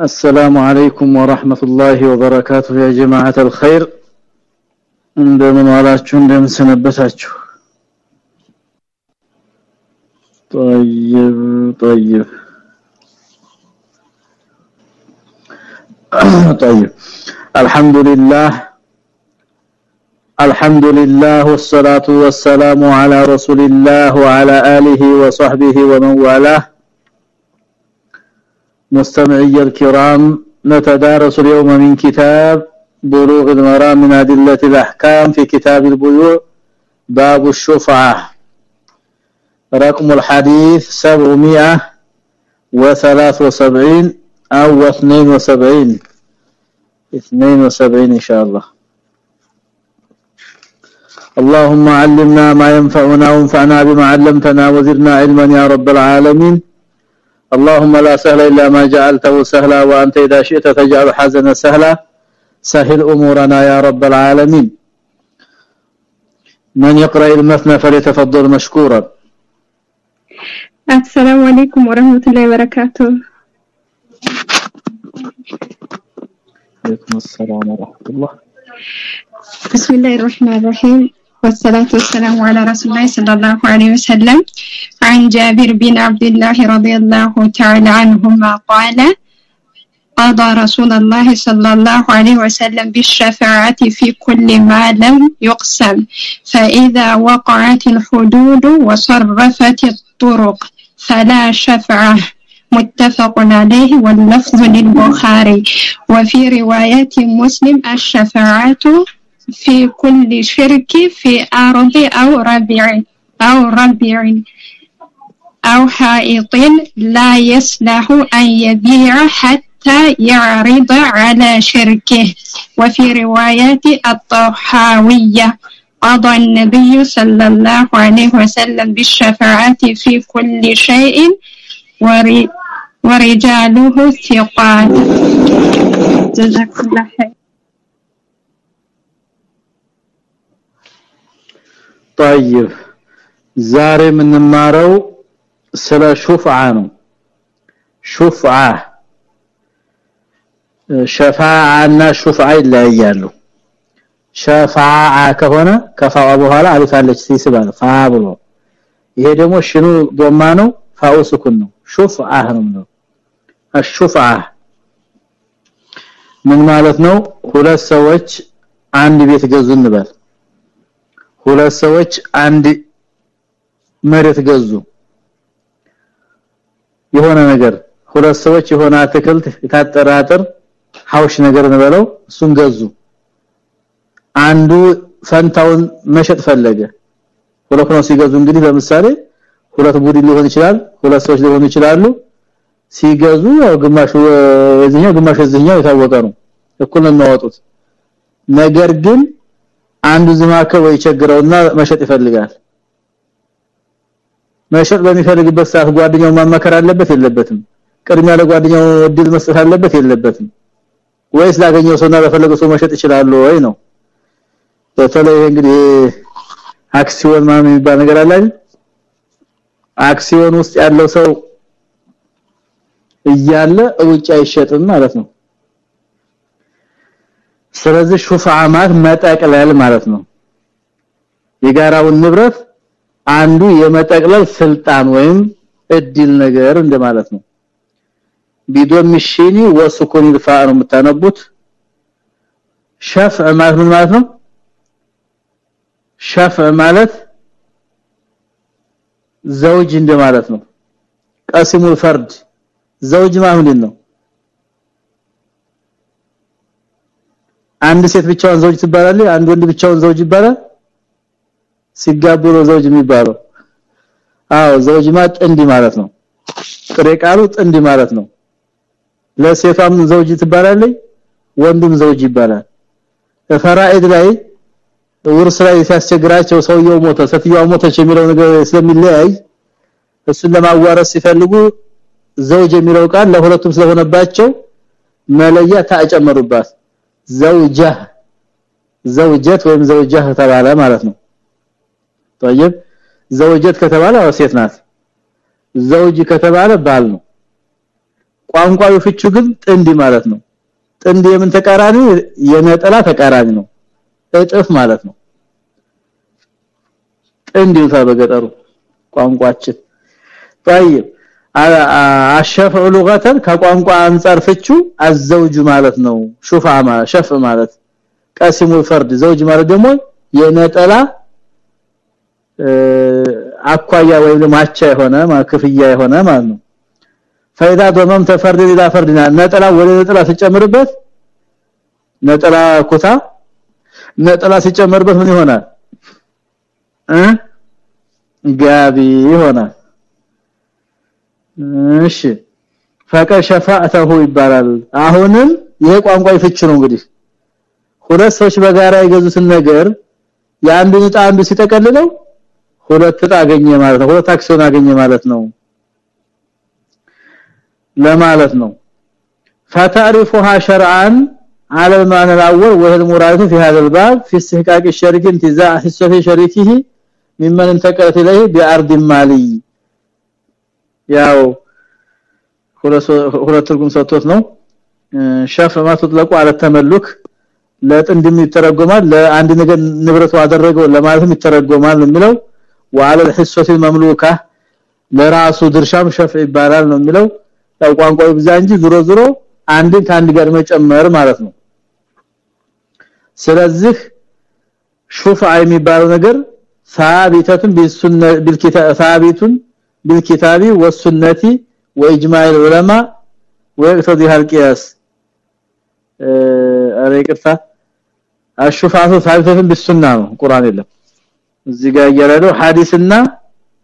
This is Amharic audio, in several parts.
السلام عليكم ورحمة الله وبركاته يا جماعة الخير እንደምን ዋላችሁ እንደምን ሰነበታችሁ طيب طيب طيب الحمد لله الحمد لله والصلاة والسلام على رسول الله وعلى آله وصحبه ومن والاه مستمعي الكرام نتدارس اليوم من كتاب بلوغ المرام من أدلة الأحكام في كتاب البيوع باب الشفعة. رقم الحديث 773 أو 72 72 إن شاء الله. اللهم علمنا ما ينفعنا وانفعنا بما علمتنا وزدنا علما يا رب العالمين. اللهم لا سهل إلا ما جعلته سهلا وأنت إذا شئت تجعل حزنا سهلا. سهل أمورنا يا رب العالمين. من يقرأ المثنى فليتفضل مشكورا. السلام عليكم ورحمة الله وبركاته. عليكم السلام ورحمة الله. بسم الله الرحمن الرحيم. والصلاة والسلام على رسول الله صلى الله عليه وسلم. عن جابر بن عبد الله رضي الله تعالى عنهما قال قضى رسول الله صلى الله عليه وسلم بالشفاعة في كل ما لم يقسم فإذا وقعت الحدود وصرفت الطرق فلا شفعة متفق عليه واللفظ للبخاري. وفي رواية مسلم الشفاعة في كل شرك في أرض أو ربيع أو ربيع أو حائط لا يصلح أن يبيع حتى يعرض على شركه. وفي رواية الطحاوية قضى النبي صلى الله عليه وسلم بالشفاعة في كل شيء ورجاله ثقات. جزاكم الله خير. طيب ዛሬ የምንማረው ስለ ሹፍዓ ነው ሹፍዓ ሸፋዓና ሹፍዓ ይለያያሉ ሸፋዓ ከሆነ ከፋዋ በኋላ አሊፍ አለች ሲስባል ፋ ብሎ ይሄ ደግሞ ሽኑ ዶማ ነው ፋው ስኩን ነው ሹፍዓ ነው አሹፍዓ ምን ማለት ነው ሁለት ሰዎች አንድ ቤት ገዙ እንበል ሁለት ሰዎች አንድ መሬት ገዙ። የሆነ ነገር ሁለት ሰዎች የሆነ አትክልት የታጠረ አጥር ሐውሽ ነገር እንበለው እሱን ገዙ። አንዱ ፈንታውን መሸጥ ፈለገ። ሁለት ነው ሲገዙ እንግዲህ ለምሳሌ ሁለት ቡድን ሊሆን ይችላል ሁለት ሰዎች ሊሆኑ ይችላሉ። ሲገዙ ያው ግማሹ የዚህኛው ግማሹ የዚህኛው የታወቀ ነው። እኩል ነው የሚያወጡት። ነገር ግን አንዱ ዝማከ ወይ ቸግረውና መሸጥ ይፈልጋል። መሸጥ በሚፈልግበት ሰዓት ጓደኛው ማመከር አለበት የለበትም? ቅድሚያ ለጓደኛው እድል መስጠት አለበት የለበትም? ወይስ ላገኘው ሰውና ለፈለገው ሰው መሸጥ ይችላል ወይ ነው? በተለይ እንግዲህ አክሲዮን ማለት የሚባል ነገር አለ አክሲዮን ውስጥ ያለው ሰው እያለ ውጭ አይሸጥም ማለት ነው ስለዚህ ሹፋዓ ማለት መጠቅለል ማለት ነው። የጋራውን ንብረት አንዱ የመጠቅለል ስልጣን ወይም እድል ነገር እንደማለት ነው። ቢዶም ሽኒ ወስኩን ይፋ ነው ሸፍዕ ማለት ምን ማለት ነው? ሸፍዕ ማለት ዘውጅ እንደማለት ነው። ቀሲሙል ፈርድ ዘውጅ ማለት ነው አንድ ሴት ብቻዋን ዘውጅ ትባላለች? አንድ ወንድ ብቻውን ዘውጅ ይባላል? ሲጋቡ ነው ዘውጅ የሚባለው። አዎ ዘውጅ ማለት ጥንድ ማለት ነው። ጥሬ ቃሉ ጥንድ ማለት ነው። ለሴቷም ዘውጅ ትባላለች ወንዱም ዘውጅ ይባላል። ፈራኢድ ላይ ውርስ ላይ ሲያስቸግራቸው ሰውየው ሞተ ሴትየዋ ሞተች የሚለው ነገር ስለሚለያይ እሱን ለማዋረስ ሲፈልጉ ዘውጅ የሚለው ቃል ለሁለቱም ስለሆነባቸው መለያ ታጨመሩባት ዘውጀህ ዘውጀት ወይም ዘውጀህ ተባለ ማለት ነው طيب ዘውጀት ከተባለ ሴት ናት ዘውጅ ከተባለ ባል ነው ቋንቋዊ ፍቹ ግን ጥንድ ማለት ነው ጥንድ የምን ተቃራኒ የነጠላ ተቃራኒ ነው እጥፍ ማለት ነው ጥንድ ይውታ በገጠሩ ቋንቋችን طيب አሸፍዑ ሉገተን ከቋንቋ አንፃር ፍቹ አዘውጁ ማለት ነው ሹፋ ማለት ሸፍ ማለት ቀሲሙ ፈርድ ዘውጅ ማለት ደግሞ የነጠላ አኳያ ወይም ማቻ የሆነ ክፍያ የሆነ ማለት ነው ፈይዳ ضممت فرد الى فردنا ነጠላ ወደ ነጠላ ሲጨምርበት ነጠላ ኩታ ነጠላ ሲጨምርበት ምን ይሆናል እ ጋቢ ይሆናል እሺ ፈከሸፈአተሁ ይባላል አሁንም ይሄ ቋንቋ ይፍች ነው እንግዲህ ሁለት ሰዎች በጋራ የገዙትን ነገር የአንዱን ዕጣ አንዱ ሲጠቀልለው ሁለት ዕጣ አገኘ ማለት ነው ሁለት አክሲዮን አገኘ ማለት ነው ለማለት ነው فتعرفها شرعا على المعنى الاول وهي المراد في هذا الباب في استحقاق الشريك انتزاع حصه شريكه ممن انتقلت اليه بعرض مالي ያው ሁለት ትርጉም ሰጥቶት ነው ሸፍ ማትጥለቁ على التملك ለጥንድም ይተረጎማል ለአንድ ነገር ንብረቱ አደረገው ለማለትም ይተረጎማል የሚለው وعلى الحصه المملوكه ለራሱ ድርሻም ሸፍ ይባላል ነው የሚለው ያው ቋንቋው ብዛ እንጂ ዙሮ ዙሮ አንድን ከአንድ ጋር መጨመር ማለት ነው ስለዚህ ሹፍዓ የሚባለው ነገር ሳቢተቱን ቢሱነ ቢልኪታብ ሳቢቱን بالكتاب والسنه واجماع العلماء ويقتضي القياس አሬቅርታ አሽፋቱ ሳቢተቱን بالسنه ነው ቁርአን የለም እዚህ ጋር ያለው ሐዲስና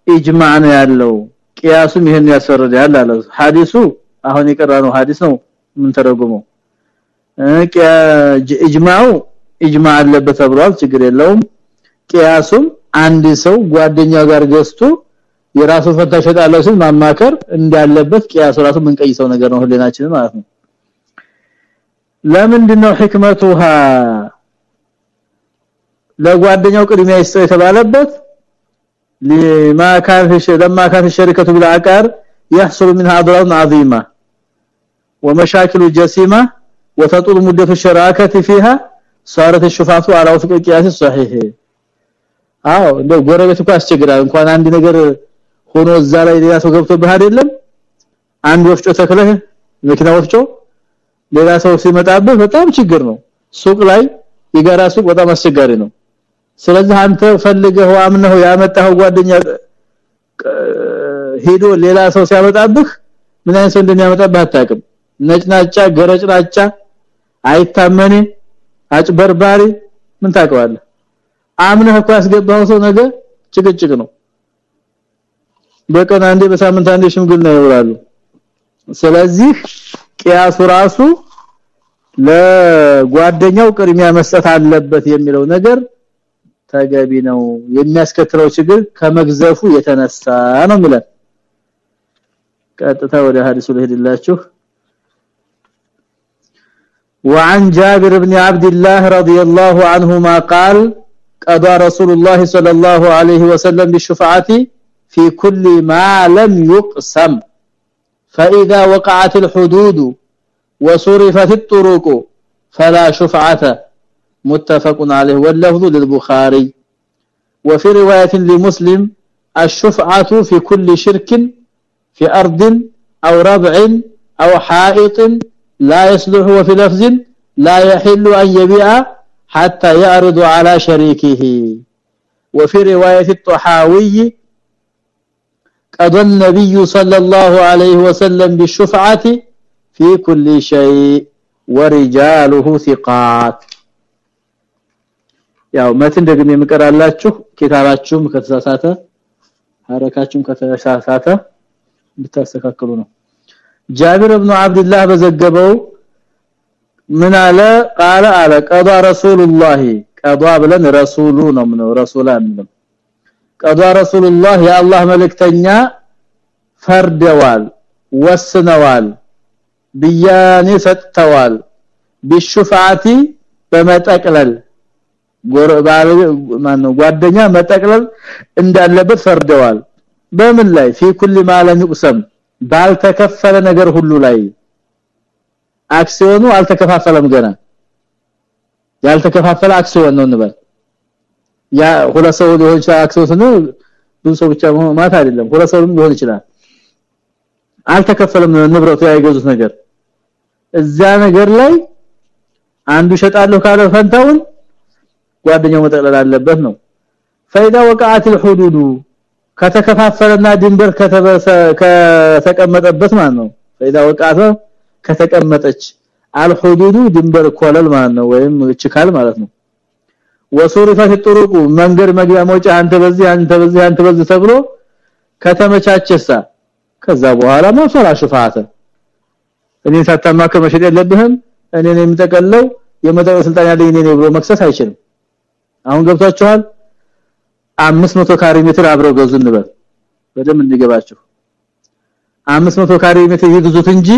ኢጅማዕ ነው ያለው ቂያሱም ይሄን ያስፈርዳል አለ ሐዲሱ አሁን የቀራነው ሐዲስ ነው ምን ተረጉመው ኢጅማዑ ኢጅማዕ አለበት ተብሏል ችግር የለውም ቂያሱም አንድ ሰው ጓደኛው ጋር ገዝቶ የራሱ ፈታ ሸጣለው ሲል ማማከር እንዳለበት ቂያሱ ራሱ ምን ቀይሰው ነገር ነው ህሊናችን ማለት ነው ለምንድነው ህክመቱሃ ለጓደኛው ቅድሚያ ይስጠው የተባለበት لما كان في لما كانت الشركه بالعقار يحصل منها اضرار عظيمه ومشاكل جسيمه وتطول مده الشراكه فيها صارت الشفاعه على وفق القياس الصحيح አዎ እንደው ጎረቤት እኮ ያስቸግራል እንኳን አንድ ነገር ሆኖ እዛ ላይ ሌላ ሰው ገብቶብህ አይደለም? አንድ ወፍጮ ተክለህ መኪና ወፍጮ ሌላ ሰው ሲመጣብህ በጣም ችግር ነው። ሱቅ ላይ የጋራ ሱቅ በጣም አስቸጋሪ ነው። ስለዚህ አንተ ፈልገው አምነው ያመጣው ጓደኛ ሄዶ ሌላ ሰው ሲያመጣብህ ምን አይነት ሰው እንደሚያመጣብህ አታውቅም። ነጭናጫ ገረጭናጫ አይታመኔ አጭበርባሪ ምን ታውቀዋለህ? አምነህ እኮ ያስገባው ሰው ነገ ጭቅጭቅ ነው በቀን አንዴ በሳምንት አንዴ ሽምግልና ይወራሉ ስለዚህ ቂያሱ ራሱ ለጓደኛው ቅድሚያ መስጠት አለበት የሚለው ነገር ተገቢ ነው የሚያስከትለው ችግር ከመግዘፉ የተነሳ ነው የሚለው ቀጥታ ወደ ሐዲሱ ልሄድላችሁ وعن جابر بن عبد الله رضي الله عنهما قال قضى رسول الله صلى الله عليه وسلم بالشفاعه في كل ما لم يقسم. فإذا وقعت الحدود وصرفت الطرق فلا شفعة. متفق عليه. واللفظ للبخاري. وفي رواية لمسلم الشفعة في كل شرك في أرض أو ربع أو حائط لا يصلح وفي لفظ لا يحل أن يبيع حتى يعرض على شريكه. وفي رواية الطحاوي قضى النبي صلى الله عليه وسلم بالشفعه في كل شيء ورجاله ثقات ያው መትን ደግሜ የምቀራላችሁ ኪታባችሁም ከተሳሳተ ሐረካችሁም ከተሳሳተ ብታስተካክሉ ነው ጃቢር ኢብኑ አብዱላህ በዘገበው ምን አለ قال አለ قضى رسول الله قضى ብለን ረሱሉ ነው ነው ረሱላን ነው قضى رسول الله يا الله መልእክተኛ ፈርደዋል ወስነዋል ብያኔ ሰጥተዋል ቢሹፋቲ በመጠቅለል ጎረባለ ማነው ጓደኛ መጠቅለል እንዳለበት ፈርደዋል በምን ላይ في كل ما لم يقسم ባልተከፈለ ነገር ሁሉ ላይ አክሲዮኑ አልተከፋፈለም ገና ያልተከፋፈለ አክሲዮን ነው እንበል ያ ሁለት ሰው ሊሆን ይችላል አክሲዮን ነው ብዙ ሰው ብቻ ማለት አይደለም ሁለት ሰው ሊሆን ይችላል አልተከፈለም ንብረቱ ያይገዙት ነገር እዛ ነገር ላይ አንዱ ሸጣለሁ ካለ ፈንታውን ጓደኛው መጠቅለል አለበት ነው ፈይዳ ወቃት الحدود ከተከፋፈለና ድንበር ከተቀመጠበት ማለት ነው ፈይዳ ወቃተ ከተቀመጠች አልሁዱዱ ድንበር ኮለል ማለት ነው ወይም ችካል ማለት ነው ወሱሪፈት ጥሩቁ መንገድ መግቢያ መውጫ አንተ በዚህ አንተ በዚህ አንተ በዚህ ተብሎ ከተመቻቸሳ ከዛ በኋላ ማፈራ ሽፋተ እኔ ሳታማከ መሸጥ የለብህም። እኔ ነኝ የምጠቀለው የመጠቀ ስልጣን ያለኝ እኔ ነኝ ብሎ መክሰስ አይችልም። አሁን ገብታችኋል 500 ካሬ ሜትር አብረው ገዙ እንበል። በደም እንዲገባችሁ። 500 ካሬ ሜትር ይግዙት እንጂ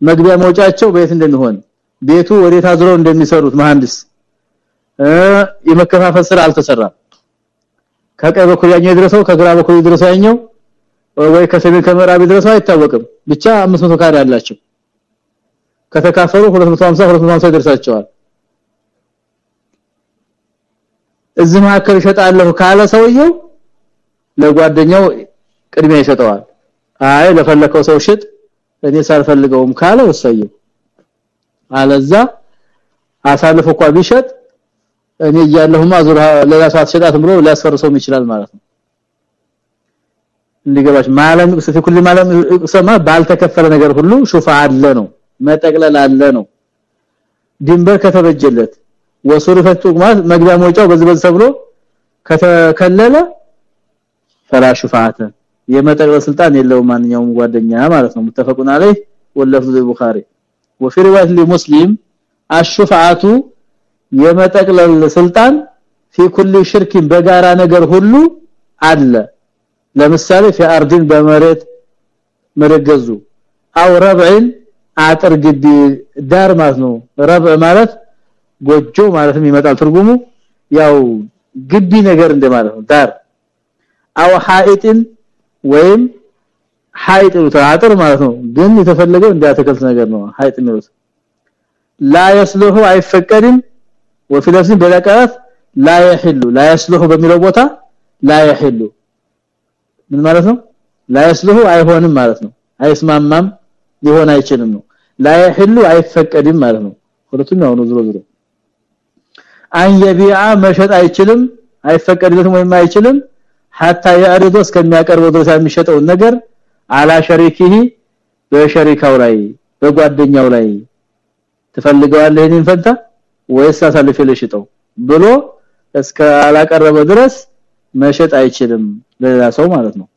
መግቢያ መውጫቸው በየት እንደሚሆን ቤቱ ወዴት አዝረው እንደሚሰሩት መሐንዲስ የመከፋፈል ስራ አልተሰራም። ከቀኝ በኩል ያኛው ይድረሰው ከግራ በኩል ይድረሰው ያኛው ወይ ከሰሜን ከምዕራብ ይድረሰው አይታወቅም። ብቻ 500 ካሬ አላቸው። ከተካፈሉ 250 250 ይደርሳቸዋል። እዚህ መካከል ይሸጣለሁ ካለ ሰውየው ለጓደኛው ቅድሚያ ይሰጠዋል። አይ ለፈለከው ሰው ሽጥ እኔ ሳልፈልገውም ካለ ወሰየው። አለዛ አሳልፎ ቢሸጥ እኔ እያለሁማ ዙራ ለላ ሰዓት ሸጣት ብሎ ሊያስፈርሰውም ይችላል ማለት ነው እንዲገባሽ ማለም ይቅሰት ኩል ማለም ይቅሰማ ባልተከፈለ ነገር ሁሉ ሹፋ አለ ነው መጠቅለል አለ ነው ድንበር ከተበጀለት ወሱሪፈት ጥቅማት መግቢያ መውጫው በዚህ በዚህ ተብሎ ከተከለለ ፈላ ሹፋተ የመጠቅለል ስልጣን የለውም ማንኛውም ጓደኛ ማለት ነው متفقون عليه واللفظ البخاري وفي روايه لمسلم الشفعه የመጠቅለል ስልጣን في كل شرك በጋራ ነገር ሁሉ አለ። ለምሳሌ في ارضን በመሬት መረገዙ አው ربعን አጥር ግቢ ዳር ማለት ነው። ربع ማለት ጎጆ ማለትም ይመጣል ትርጉሙ። ያው ግቢ ነገር እንደማለት ነው። ዳር። አው حائጥን ወይም حائጥ አጥር ማለት ነው። ግን የተፈለገው እንደ አትክልት ነገር ነው። حائጥ ነው لا يصلح አይፈቀድም። وفي لفظ በለቀራት لا يحل لا يصلح በሚለው ቦታ لا يحل ምን ማለት ነው لا يصلح አይሆንም ማለት ነው አይስማማም ሊሆን አይችልም ነው لا يحل አይፈቀድም ማለት ነው ሁለቱም ያው ነው ዝሮ ዝሮ አን የቢዓ መሸጥ አይችልም አይፈቀድለትም ወይም አይችልም hatta ያርዶ እስከሚያቀርበው ድረስ የሚሸጠው ነገር አላ ሸሪኪሂ በሸሪካው ላይ በጓደኛው ላይ ትፈልገዋለህ እኔን ፈንታ ወይስ አሳልፈ ለሽጠው ብሎ እስከ አላቀረበ ድረስ መሸጥ አይችልም ለሌላ ሰው ማለት ነው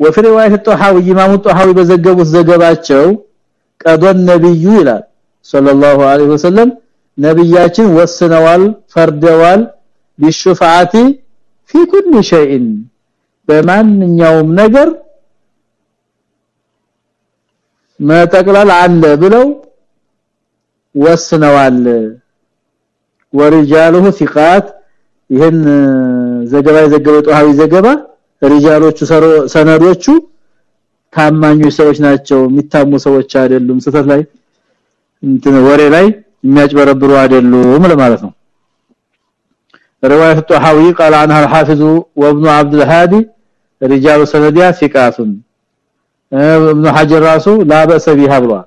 وفي روايه الطحاوي امام الطحاوي በዘገቡት ዘገባቸው ቀዶን ነብዩ ይላል ሰለላሁ ዐለይሂ ወሰለም ነብያችን ወስነዋል ፈርደዋል ቢሹፋዓቲ في كل شيء በማንኛውም ነገር መጠቅላል አለ ብለው ወስነዋል ወሪጃሉሁ ሲቃት ይሄን ዘገባ የዘገበው ጧሃዊ ዘገባ ሪጃሎቹ ሰነዶቹ ታማኞች ሰዎች ናቸው የሚታሙ ሰዎች አይደሉም ስተት ላይ እንትን ወሬ ላይ የሚያጭበረብሩ አይደሉም ለማለት ነው። روايه الطحاوي قال عنها الحافظ وابن عبد الهادي رجال سنديا ثقات ابن حجر راسه لا باس بها ብሏል።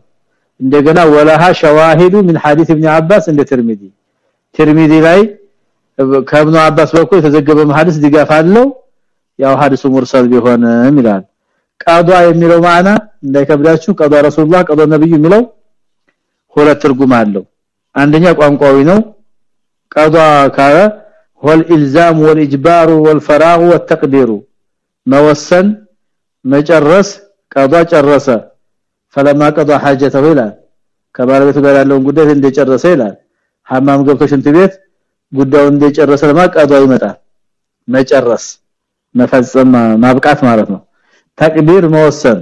እንደገና ወለሃ ሸዋሂዱ ምን ሐዲስ ኢብኑ አባስ እንደ ተርሚዲ ትርሚዚ ላይ ከብኑ አባስ በኩል የተዘገበ ሐዲስ ድጋፍ አለው። ያው ሐዲሱ ሙርሰል ቢሆንም ይላል። ቀዷ የሚለው ማዕና እንዳይከብዳችሁ ቀዷ ረሱላህ ቀዷ ነብዩ የሚለው ሁለት ትርጉም አለው። አንደኛ ቋንቋዊ ነው። ቀዷ ካለ ወል ኢልዛም ወል ኢጅባሩ ወል ፈራሁ ወተቅዲሩ መወሰን መጨረስ ቀዷ ጨረሰ። ፈለማ ቀዷ ሐጀተው ይላል። ከባለቤቱ ጋር ያለውን ጉዳይ እንደጨረሰ ይላል። ሐማም ገብቶ ሽንት ቤት ጉዳዩን እንደጨረሰ ለማቀዷ ይመጣል። መጨረስ መፈጸም ማብቃት ማለት ነው። ተቅዲር መወሰን።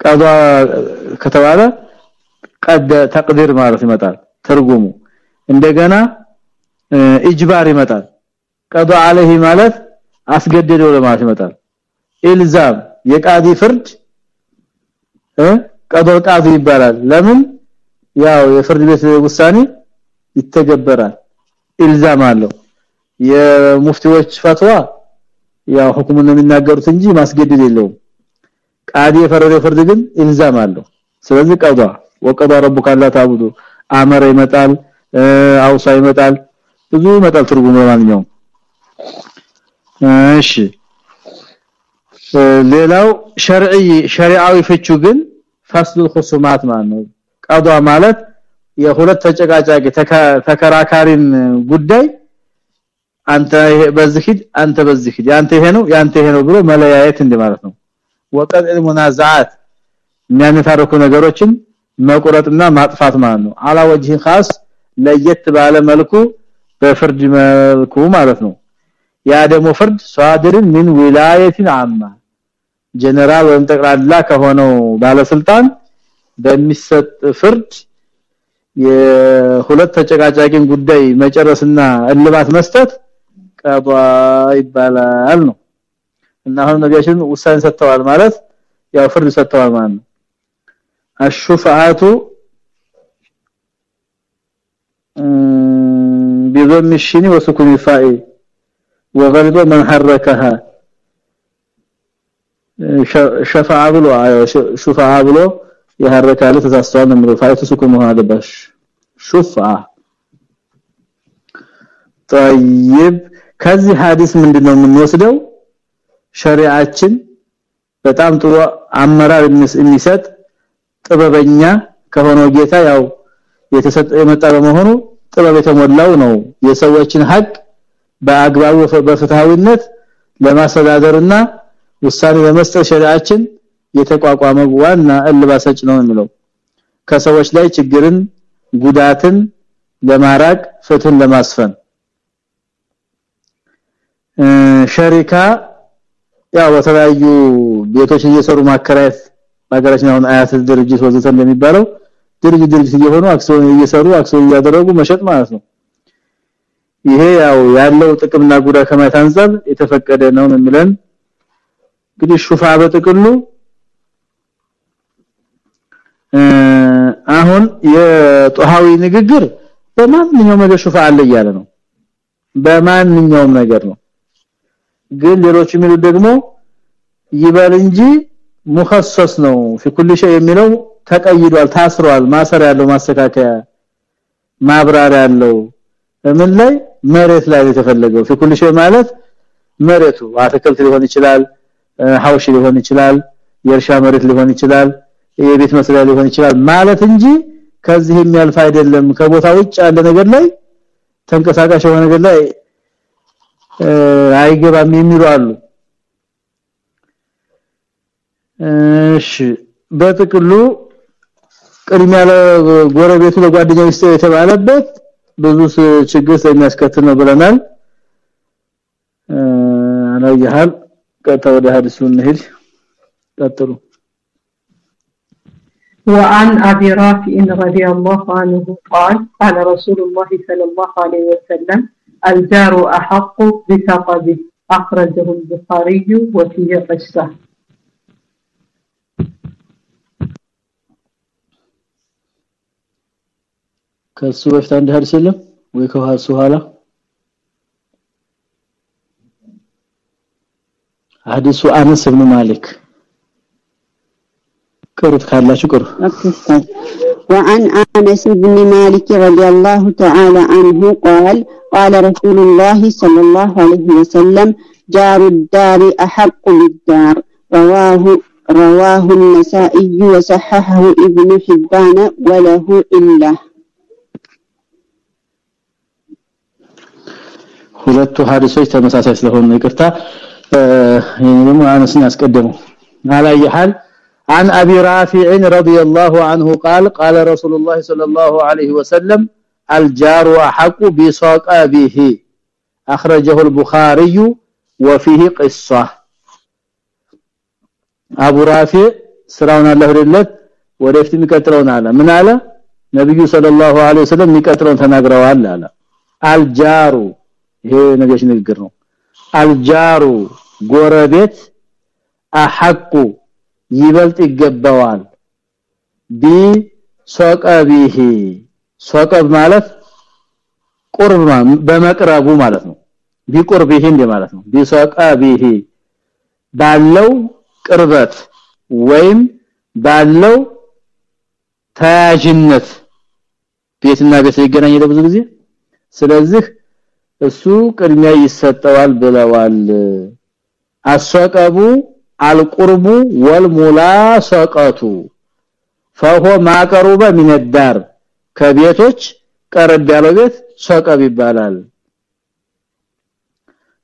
ቀዷ ከተባለ ቀደ ተቅዲር ማለት ይመጣል ትርጉሙ። እንደገና ኢጅባር ይመጣል። ቀዷ አለህ ማለት አስገደደው ለማለት ይመጣል። ኢልዛም የቃዲ ፍርድ ቀዶ ቃዲ ይባላል። ለምን ያው የፍርድ ቤት ውሳኔ ይተገበራል። ኢልዛም አለው። የሙፍቲዎች ፈትዋ ያው ሁክሙን ነው የሚናገሩት እንጂ ማስገደድ የለውም። ቃዲ የፈረደ ፍርድ ግን ኢልዛም አለው። ስለዚህ ቀዷ ወቀዳ ረቡካ ላ ታቡዱ አመረ ይመጣል አውሳ ይመጣል። ብዙ ይመጣል ትርጉም ለማንኛውም። እሺ። ሌላው ሸርዒ ሸሪዓዊ ፍቹ ግን ፈስሉ ኹሱማት ማለት ነው ቀዷ ማለት የሁለት ተጨቃጫቂ ተከራካሪን ጉዳይ አንተ በዚህ ሂድ አንተ በዚህ ሂድ ያንተ ይሄ ነው ያንተ ይሄ ነው ብሎ መለያየት እንደማለት ነው ወቀጥ المنازعات የሚያነታረኩ ነገሮችን መቁረጥና ማጥፋት ማለት ነው አላ ወጅህ خاص ለየት ባለ መልኩ በፍርድ መልኩ ማለት ነው ያ ደግሞ ፍርድ ሷድርን ምን ዊላየቲን አማ ጀነራል ወይም ጠቅላላ ከሆነው ባለስልጣን በሚሰጥ ፍርድ የሁለት ተጨቃጫቂን ጉዳይ መጨረስና እልባት መስጠት ቀዷ ይባላል ነው እና አሁን ነቢያችን ውሳኔ ሰጥተዋል ማለት ያው ፍርድ ሰጥተዋል ማለት ነው الشفعات بضم الشين وسكون الفاء وغلب من حركها شفع ብሎ شفع ብሎ የሐረካለ ተሳስተዋል ነው የሚለው ፋይቱ ስኩን አለባሽ ሹፋ طيب ከዚህ ሐዲስ ምንድነው የምንወስደው ሸሪዓችን በጣም ጥሩ አመራር የሚሰጥ ጥበበኛ ከሆነው ጌታ ያው የተሰጠ የመጣ በመሆኑ ጥበብ የተሞላው ነው የሰዎችን ሀቅ በአግባቡ በፍትሃዊነት ለማስተዳደርና ውሳኔ ለመስጠት ሸሪዓችን የተቋቋመ ዋና እልባሰጭ ነው የሚለው። ከሰዎች ላይ ችግርን ጉዳትን ለማራቅ ፍትህን ለማስፈን። ሸሪካ ያው በተለያዩ ቤቶች እየሰሩ ማከራየት በሀገራችን አሁን አያት ድርጅት ወዘተ እንደሚባለው ድርጅት ድርጅት እየሆኑ አክሲዮን እየሰሩ አክሲዮን እያደረጉ መሸጥ ማለት ነው። ይሄ ያው ያለው ጥቅምና ጉዳት ከማየት አንፃር የተፈቀደ ነው የሚለን። እንግዲህ ሹፋ በጥቅሉ አሁን የጦሃዊ ንግግር በማንኛውም ነገር ሹፋ አለ እያለ ነው በማንኛውም ነገር ነው ግን ሌሎች የሚሉ ደግሞ ይበል እንጂ ሙኸሰስ ነው في كل شيء የሚለው ተቀይዷል ታስሯል ማሰር ያለው ማስተካከያ ማብራሪያ ያለው ምን ላይ መሬት ላይ የተፈለገው في كل شيء ማለት መሬቱ አትክልት ሊሆን ይችላል ሐውሽ ሊሆን ይችላል የእርሻ መሬት ሊሆን ይችላል የቤት መስሪያ ሊሆን ይችላል ማለት እንጂ ከዚህ የሚያልፍ አይደለም። ከቦታ ውጭ ያለ ነገር ላይ ተንቀሳቃሽ የሆነ ነገር ላይ አይገባም የሚሉ አሉ። እሺ በጥቅሉ ቅድሚያ ለጎረቤቱ ለጓደኛው ይስጥ የተባለበት ብዙ ችግር ስለሚያስከትል ነው ብለናል። አላየሃል ቀጥታ ወደ ሐዲሱ እንሂድ። ቀጥሉ وعن أبي رافع رضي الله عنه قال قال رسول الله صلى الله عليه وسلم الجار أحق بثقبه أخرجه البخاري وفيه قصة ከሱ በፊት አንድ ሐዲስ የለም ወይ ከሐዲሱ ኋላ ሐዲሱ አነስ ብን ማሊክ قرت ካላችሁ ቅሩ وعن انس بن مالك رضي الله تعالى عنه قال قال رسول الله صلى الله عليه وسلم جار الدار احق بالدار رواه رواه النسائي وصححه ابن حبان وله إلا ሁለቱ ሐዲሶች ተመሳሳይ ስለሆኑ ይቅርታ ይሄንም አነስን ያስቀደመው አላየ ሐል عن ابي رافع رضي الله عنه قال قال رسول الله صلى الله عليه وسلم الجار احق بصاقبه اخرجه البخاري وفيه قصه ابو رافع ስራውን አላህ ወደለት ወደፊት የሚቀጥለውን አለ ምን አለ ነብዩ ሰለላሁ ዐለይሂ ወሰለም የሚቀጥለውን ተናግረዋል አለ አልጃሩ ይሄ ነገሽ ንግግር ነው አልጃሩ ጎረቤት አሐቁ ይበልጥ ይገባዋል። ቢሶቀቢሂ ሶቀብ ማለት ቁርብ በመቅረቡ ማለት ነው። ቢቁርቢሂ እንደ ማለት ነው? ቢሶቀቢሂ ባለው ቅርበት ወይም ባለው ተያያዥነት ቤትና ቤት ይገናኝ ለብዙ ጊዜ? ስለዚህ እሱ ቅድሚያ ይሰጠዋል ብለዋል። አሰቀቡ አልቁርቡ ወልሙላሰቀቱ فهو ما قرب من الدار ከቤቶች ቀረብ ያለው ቤት ሰቀብ ይባላል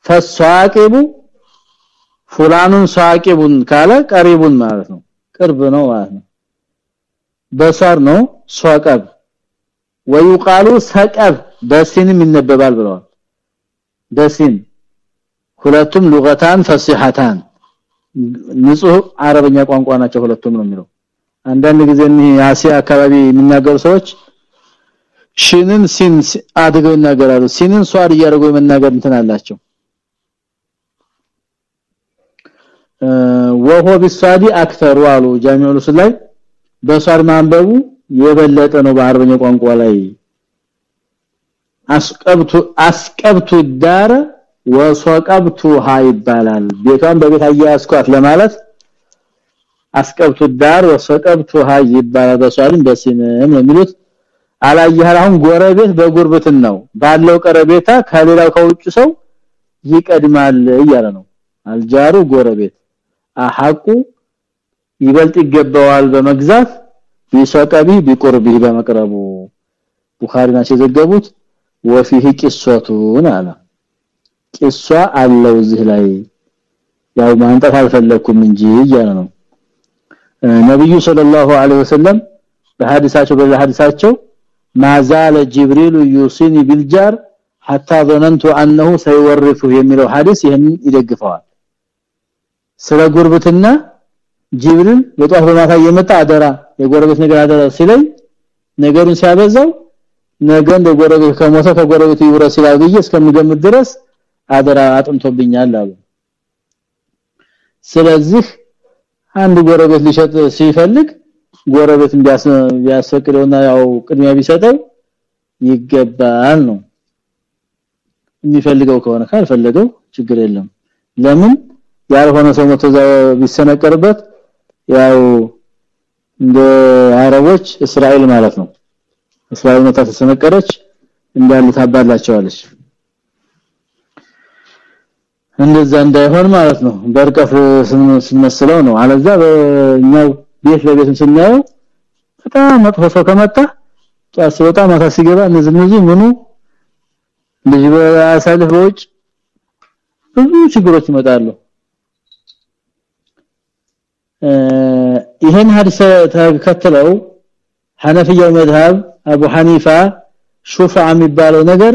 ፈሳቂቡ ፉላኑን ሳቂቡን ካለ ቀሪቡን ማለት ነው ቅርብ ነው ማለት ነው በሳር ነው ሰቀብ ወይቃሉ ሰቀብ በሲንም ይነበባል ብለዋል በሲን ሁለቱም ሉጋታን ፈሲሐታን ንጹህ አረበኛ ቋንቋ ናቸው ሁለቱም ነው የሚለው። አንዳንድ ጊዜ እዚህ አሲያ አካባቢ የሚናገሩ ሰዎች ሽንን ሲን አድርገው ይናገራሉ። ሲንን ሷር እያደረጉ የመናገር እንትን አላቸው። ወሆ ቢሳዲ አክተሩ አሉ ጃሚዑ ላይ። በሷር ማንበቡ የበለጠ ነው በአረበኛ ቋንቋ ላይ። አስቀብቱ አስቀብቱ ዳረ ወሰቀብቱሃ ይባላል። ቤቷን በቤት አያስኳት ለማለት አስቀብቱ ዳር ወሰቀብቱሃ ይባላል። በሷልም በሲንም የሚሉት አላየህ አሁን ጎረቤት በጉርብትን ነው። ባለው ቀረቤታ ከሌላው ከውጭ ሰው ይቀድማል እያለ ነው። አልጃሩ ጎረቤት አሐቁ ይበልጥ ይገባዋል በመግዛት ቢሰቀቢ ቢቁርቢ በመቅረቡ። ቡኻሪ ናቸው የዘገቡት ወፊህ ቂሶቱን አለ ቂሷ አለው እዚህ ላይ ያው ማንጠፍ አልፈለኩም እንጂ እያለ ነው ነብዩ ሰለላሁ ዐለይሂ ወሰለም በሐዲሳቸው በሐዲሳቸው ማዛለ ጅብሪል ዩሲኒ ቢልጃር حتى ظننت انه سيورثه የሚለው ሐዲስ ይሄን ይደግፈዋል ስለ ጉርብትና ጅብሪል በጧት በማታ እየመጣ አደራ የጎረቤት ነገር አደራ ሲለኝ ነገሩን ሲያበዛው ነገ እንደ ጎረቤት ከሞተ ከጎረቤት ይውረስ ይላል ብዬ እስከምገምት ድረስ አደራ አጥንቶብኛል አሉ። ስለዚህ አንድ ጎረቤት ሊሸጥ ሲፈልግ ጎረቤት ቢያስፈቅደውና ያው ቅድሚያ ቢሰጠው ይገባል ነው። የሚፈልገው ከሆነ ካልፈለገው ችግር የለም። ለምን? ያልሆነ ሰው መቶ ቢሰነቀርበት ያው እንደ አረቦች እስራኤል ማለት ነው። እስራኤል መታ ተሰነቀረች እንዳሉ ታባላቸዋለች እንደዛ እንዳይሆን ማለት ነው። በርቀፍ ስንመስለው ነው። አለዛ በእኛው ቤት ለቤት ስናየው በጣም መጥፎ ሰው ከመጣ ጧት ሲወጣ ማታ ሲገባ እነዚህ እነዚህ ምኑ ልጅ በአሳልፍ በውጭ ብዙ ችግሮች ይመጣሉ። ይሄን ሐዲስ ተከትለው ሐነፊያው መዝሐብ አቡ ሐኒፋ ሹፋ የሚባለው ነገር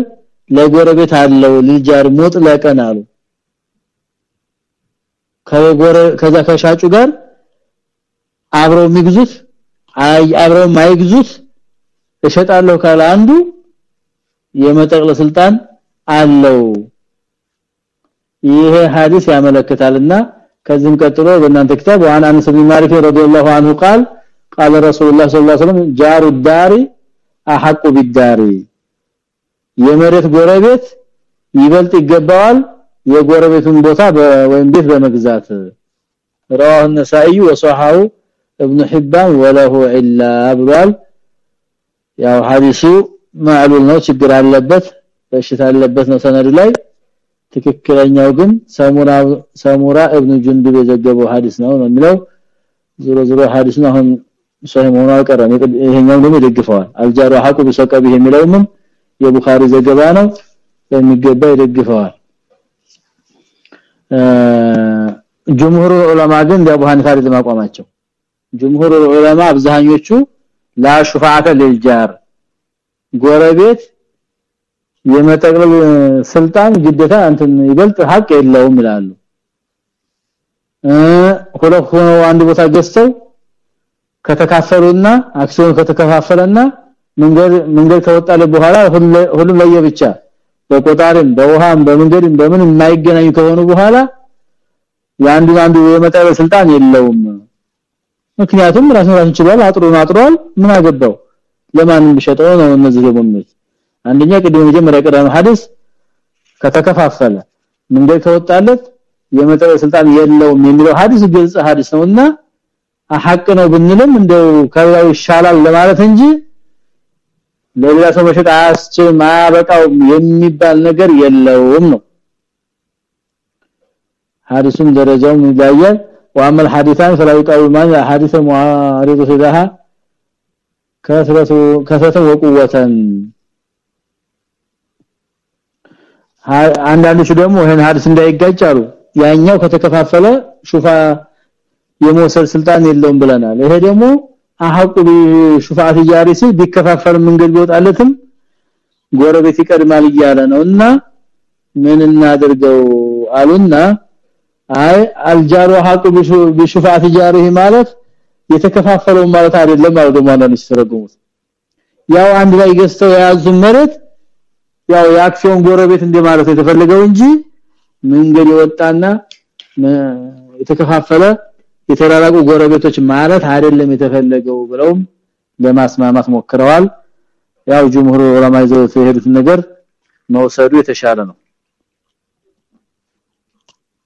ለጎረቤት አለው ልጃር ሙጥለቀን አሉ ከጎረ ከዛ ከሻጩ ጋር አብረው የሚግዙት አይ አብረው ማይግዙት እሸጣለሁ ካለ አንዱ የመጠቅለ ስልጣን አለው ይሄ ሐዲስ ያመለክታልና ከዚህም ቀጥሎ በእናንተ ክታብ ዋና አንስ ብን ማሊክ ረዲየላሁ ዐንሁ ቃል قال رسول الله صلى الله عليه وسلم جار الدار احق بالدار የመሬት ጎረቤት ይበልጥ ይገባዋል የጎረቤቱን ቦታ ወይም ቤት በመግዛት رواه النسائي وصححه ابن حبان وله الا ብሏል ያው ሐዲሱ ማዕሉል ነው ችግር አለበት በሽታ አለበት ነው ሰነዱ ላይ ትክክለኛው ግን ሰሙራ ሰሙራ ኢብኑ ጁንዱብ የዘገበው ሐዲስ ነው ነው የሚለው ዙሮ ዙሮ ሐዲስ ነው አሁን ሶሂህ መሆኑ አልቀረም ይሄኛው ደግሞ ይደግፈዋል አልጃሩ ሐቁ ቢሰቀቢ የሚለውም የቡኻሪ ዘገባ ነው በሚገባ ይደግፈዋል ጅምሁር ዑለማ ግን እንደ አቡ ሐኒፋ ለማቋማቸው ጅምሁር ዑለማ አብዛኞቹ ላ ሹፋዓተ ለልጃር ጎረቤት የመጠቅለል ስልጣን ግዴታ እንትን ይበልጥ ሀቅ የለውም ይላሉ። ሁለት አንድ ቦታ ገዝተው ከተካፈሉና አክሲዮን ከተከፋፈለና መንገድ መንገድ ከወጣለ በኋላ ሁሉም ለየብቻ በቆጣሪም በውሃም በመንገድም በምን የማይገናኙ ከሆኑ በኋላ ያንዱ አንዱ የመጠረ ስልጣን የለውም። ምክንያቱም ራሱን ራሱን ይችላል አጥሩን አጥሯል። ምን አገባው? ለማንም ቢሸጠው ነው እነዚህ ደግሞ አንደኛ ቅድም መጀመሪያ ቀዳም ሐዲስ ከተከፋፈለ መንገድ ከወጣለት የመጠረ ስልጣን የለውም የሚለው ሐዲስ ግልጽ ሐዲስ ነውና ሐቅ ነው ብንልም እንደው ከላው ይሻላል ለማለት እንጂ ለሌላ ሰው መሸጥ አያስችልም አያበቃውም የሚባል ነገር የለውም ነው ሐዲሱም ደረጃው ይለያያል واما الحديثان فلا يقال ما حديث معارض لها كثرة كثرة وقوة አንዳንዶቹ ደግሞ ይሄን ሐዲስ እንዳይጋጫሉ ያኛው ከተከፋፈለ ሹፋ የመውሰድ ስልጣን የለውም ብለናል ይሄ ደግሞ አሐቁ ሹፋዓት ጃሪሲ ቢከፋፈል መንገድ ቢወጣለትም ጎረቤት ይቀድማል እያለ ነውና ምን እናድርገው አሉና አይ አልጃሩ ሐቁ ቢሹፋዓት ጃሪሂ ማለት የተከፋፈለው ማለት አይደለም ማለት ደግሞ አንዳንድ ያው አንድ ላይ ገዝተው የያዙ መሬት ያው የአክሲዮን ጎረቤት እንደማለት የተፈለገው እንጂ መንገድ የወጣና የተከፋፈለ የተራራቁ ጎረቤቶች ማለት አይደለም የተፈለገው ብለውም ለማስማማት ሞክረዋል ያው ጅምሁሩ ዑለማ ይዘው የሄዱት ነገር መውሰዱ የተሻለ ነው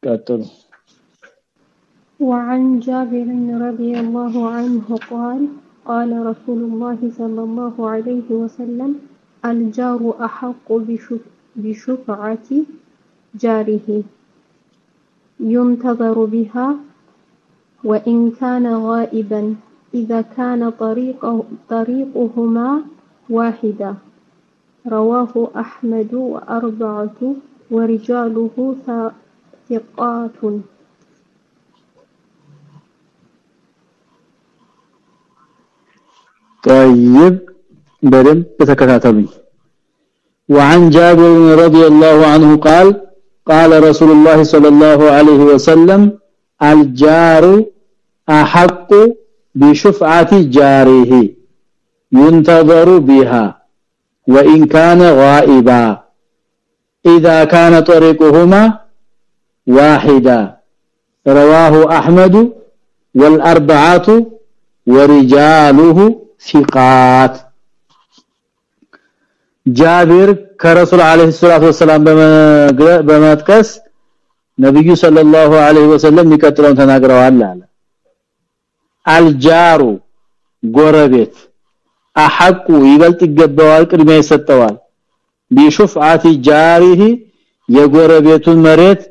ቀጥሉ وعن جابر رضي الله عنه قال قال رسول الله صلى الله عليه وسلم الجار أحق بشفعة جاره ينتظر بها وإن كان غائبا إذا كان طريقه طريقهما واحدا رواه أحمد وأربعة ورجاله ثقات. طيب بدل بتكتاتبي وعن جابر رضي الله عنه قال قال رسول الله صلى الله عليه وسلم الجار احق بشفعه جاره ينتظر بها وان كان غائبا اذا كان طريقهما واحدا رواه احمد والاربعه ورجاله ثقات ጃቢር ከረሱል አለይሂ ሰላቱ ወሰለም በመጥቀስ ነብዩ ሰለላሁ ዐለይሂ ወሰለም ይቀጥለውን ተናግረዋል አለ አልጃሩ ጎረቤት አሐቁ ይበልጥ ይገባዋል ቅድሚያ ይሰጠዋል። ቢሹፍዓቲ ጃሪሂ የጎረቤቱን መሬት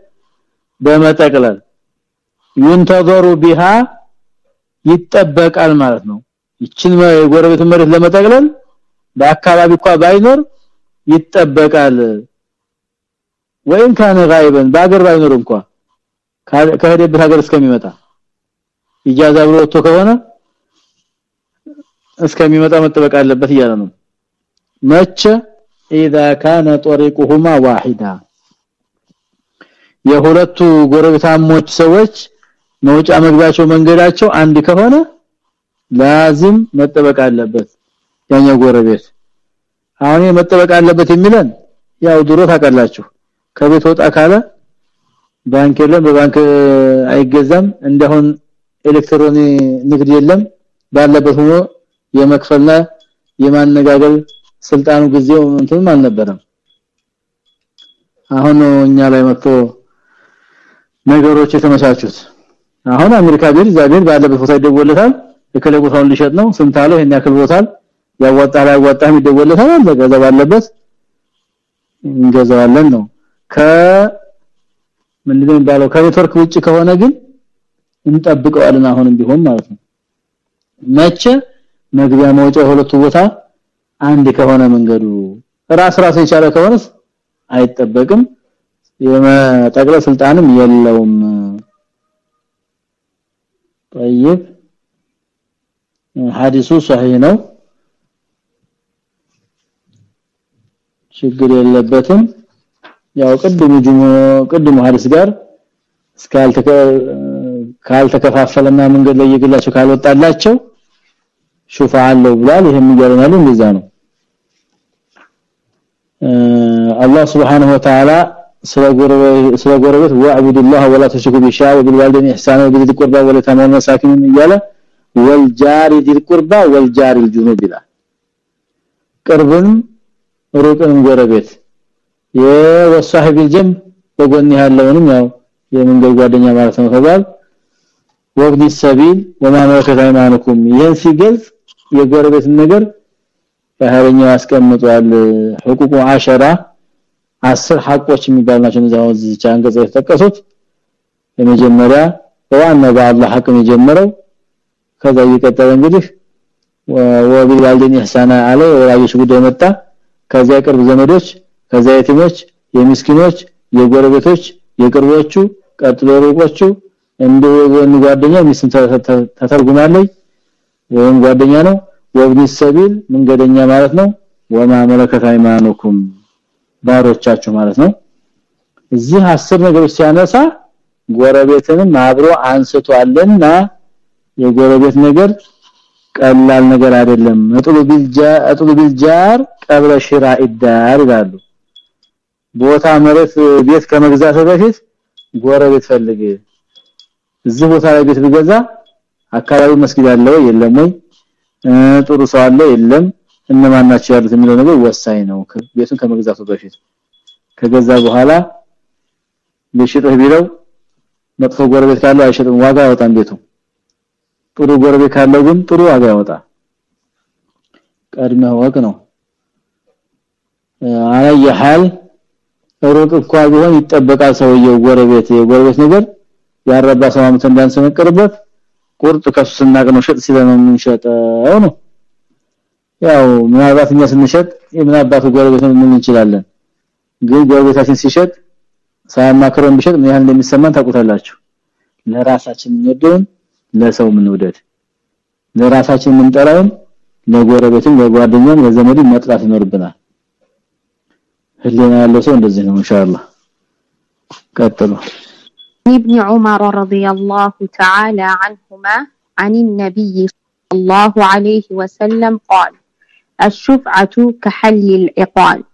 በመጠቅለል ይንተዘሩ ቢሃ ይጠበቃል ማለት ነው። ይችን የጎረቤቱን መሬት ለመጠቅለል በአካባቢ እንኳን ባይኖር ይጠበቃል። ወይም ካነ ጋይበን ባገር ባይኖር እንኳን ከሄደበት ሀገር እስከሚመጣ ኢጃዛ ብሎ ወጥቶ ከሆነ እስከሚመጣ መጠበቅ አለበት እያለ ነው መቼ اذا كان طريقهما واحدا የሁለቱ ጎረቤታሞች ሰዎች መውጫ መግቢያቸው መንገዳቸው አንድ ከሆነ ላዚም መጠበቅ አለበት ያኛው ጎረቤት አሁን መጠበቅ አለበት የሚለን ያው ድሮ ታቀላችሁ ከቤት ወጣ ካለ ባንክ የለም በባንክ አይገዛም እንደሆን ኤሌክትሮኒ ንግድ የለም። ባለበት ሆኖ የመክፈልና የማነጋገር ስልጣኑ ጊዜው እንትም አልነበረም። አሁን እኛ ላይ መጥቶ ነገሮች የተመቻቹት። አሁን አሜሪካ ቢል ዛቤል ባለበት ቦታ ይደወለታል የከለ ቦታውን ሊሸጥ ነው ስንት አለው ይሄን ያክል ቦታል ያወጣ ላይ ያወጣ ይደወለታል ለገዛ ባለበት እንገዛዋለን ነው። ከ ምንድነው የሚባለው? ከኔትወርክ ውጪ ከሆነ ግን እንጠብቀዋለን አሁንም ቢሆን ማለት ነው መቼ መግቢያ መውጫ ሁለቱ ቦታ አንድ ከሆነ መንገዱ ራስ ራስ የቻለ ከሆነስ አይጠበቅም የመጠቅለ ስልጣንም የለውም طيب ሐዲሱ صحيح ነው ችግር የለበትም ያው ቅድሙ ጅሙ ቅድሙ ሐዲስ ጋር እስካልተከ ካልተከፋፈለና መንገድ ላይ የግላቸው ካልወጣላቸው ሹፋ አለው ብሏል ይሄም ይገርማል እንደዛ ነው አላህ Subhanahu Wa Ta'ala ስለ ጎረቤት ወአቡዱ الله ولا تشركوا به شيئا وبالوالدين احسانا وبذي القربى واليتامى والمساكين እያለ والجار ذي القربى والجار الجنوب ይላል ቅርብን ሩቅን ጎረቤት የወሳሂብ الجنب በጎን ያለውንም ያው የመንገድ ጓደኛ ማለት ነው ተባል ወብኒ ሰቢል ወማመለከት አይማንኩም ይህን ሲገልጽ የጎረቤትን ነገር ባህረኛው ያስቀምጧል። ህቁቁ አሸራ አስር ሐቆች የሚባሉ ናቸው እዛው እዚህ አንቀጽ የተጠቀሱት። የመጀመሪያ ዋና በአላህ ሐቅን የጀመረው። ከዛ እየቀጠለ እንግዲህ ወቢልዋልዲን ኢህሳና አለይ ወላጆች ጉዳይ መጣ። ከዛ የቅርብ ዘመዶች ከዛ የቲሞች የምስኪኖች የጎረቤቶች የቅርቦቹ ቀጥሎ ሩቆቹ እንደ ወን ጓደኛ ሚስት ተተርጉማለች ወይም ጓደኛ ነው? ወብኒ ሰቢል መንገደኛ ማለት ነው? ወማ መለከት አይማኑኩም ባሮቻችሁ ማለት ነው? እዚህ አስር ነገሮች ሲያነሳ ጎረቤትንም አብሮ አንስቷልና የጎረቤት ነገር ቀላል ነገር አይደለም። አጥሉ ቢልጃ አጥሉ ቢልጃር ቀብለ ሽራኢ ዳር ይላሉ። ቦታ መሬት ቤት ከመግዛት በፊት ጎረቤት ፈልግ እዚህ ቦታ ላይ ቤት ቢገዛ አካባቢ መስጊድ አለ ወይ? የለም ወይ? ጥሩ ሰው አለ የለም? እነማን ናቸው ያሉት የሚለው ነገር ወሳኝ ነው። ቤቱን ከመግዛቱ በፊት። ከገዛ በኋላ ለሽጥህ ቢለው መጥፎ ጎረቤት ካለው አይሸጥም ዋጋ ያወጣም ቤቱ። ጥሩ ጎረቤት ካለው ግን ጥሩ ዋጋ ያወጣ ቀድመ ወቅ ነው። ሐል ሩቅ እንኳን ቢሆን ይጠበቃል ሰውየው ጎረቤት። የጎረቤት ነገር ያረባ ሰው አመት ቁርጥ ከሱ ስናቅ ነው ሸጥ ሲለን የምንሸጠው ነው። ያው ምናልባት እኛ ስንሸጥ የምናባቱ ጎረቤት ምን እንችላለን። ግን ጎረቤታችን ሲሸጥ ሳያማክረን ቢሸጥ ምን ያህል እንደሚሰማን ታውቁታላችሁ። ለራሳችን እንወደውን ለሰው ምን ወደድ ለራሳችን የምንጠራውን ለጎረቤትም ለጓደኛም ለዘመድም መጥራት ይኖርብናል። ህሊና ያለው ሰው እንደዚህ ነው ኢንሻአላህ። ቀጥሉ ابن عمر رضي الله تعالى عنهما عن النبي صلى الله عليه وسلم قال الشفعة كحل العقال.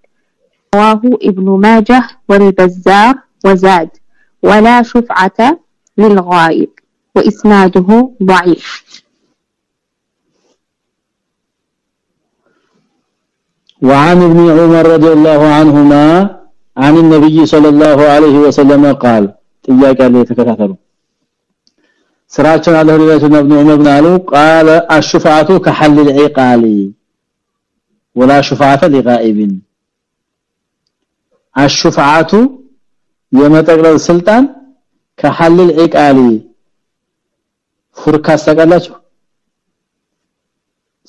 رواه ابن ماجه والبزار وزاد. ولا شفعة للغائب. وإسناده ضعيف. وعن ابن عمر رضي الله عنهما عن النبي صلى الله عليه وسلم قال ጥያቄ አለ የተከታተሉ ስራቸውን አላህ ሊላቸው ابن عمر بن አሉ قال الشفعة كحل العقال ولا شفعة لغائب الشفعة የመጠቅለል ስልጣን كحل العقال ፉርካስ ታውቃላችሁ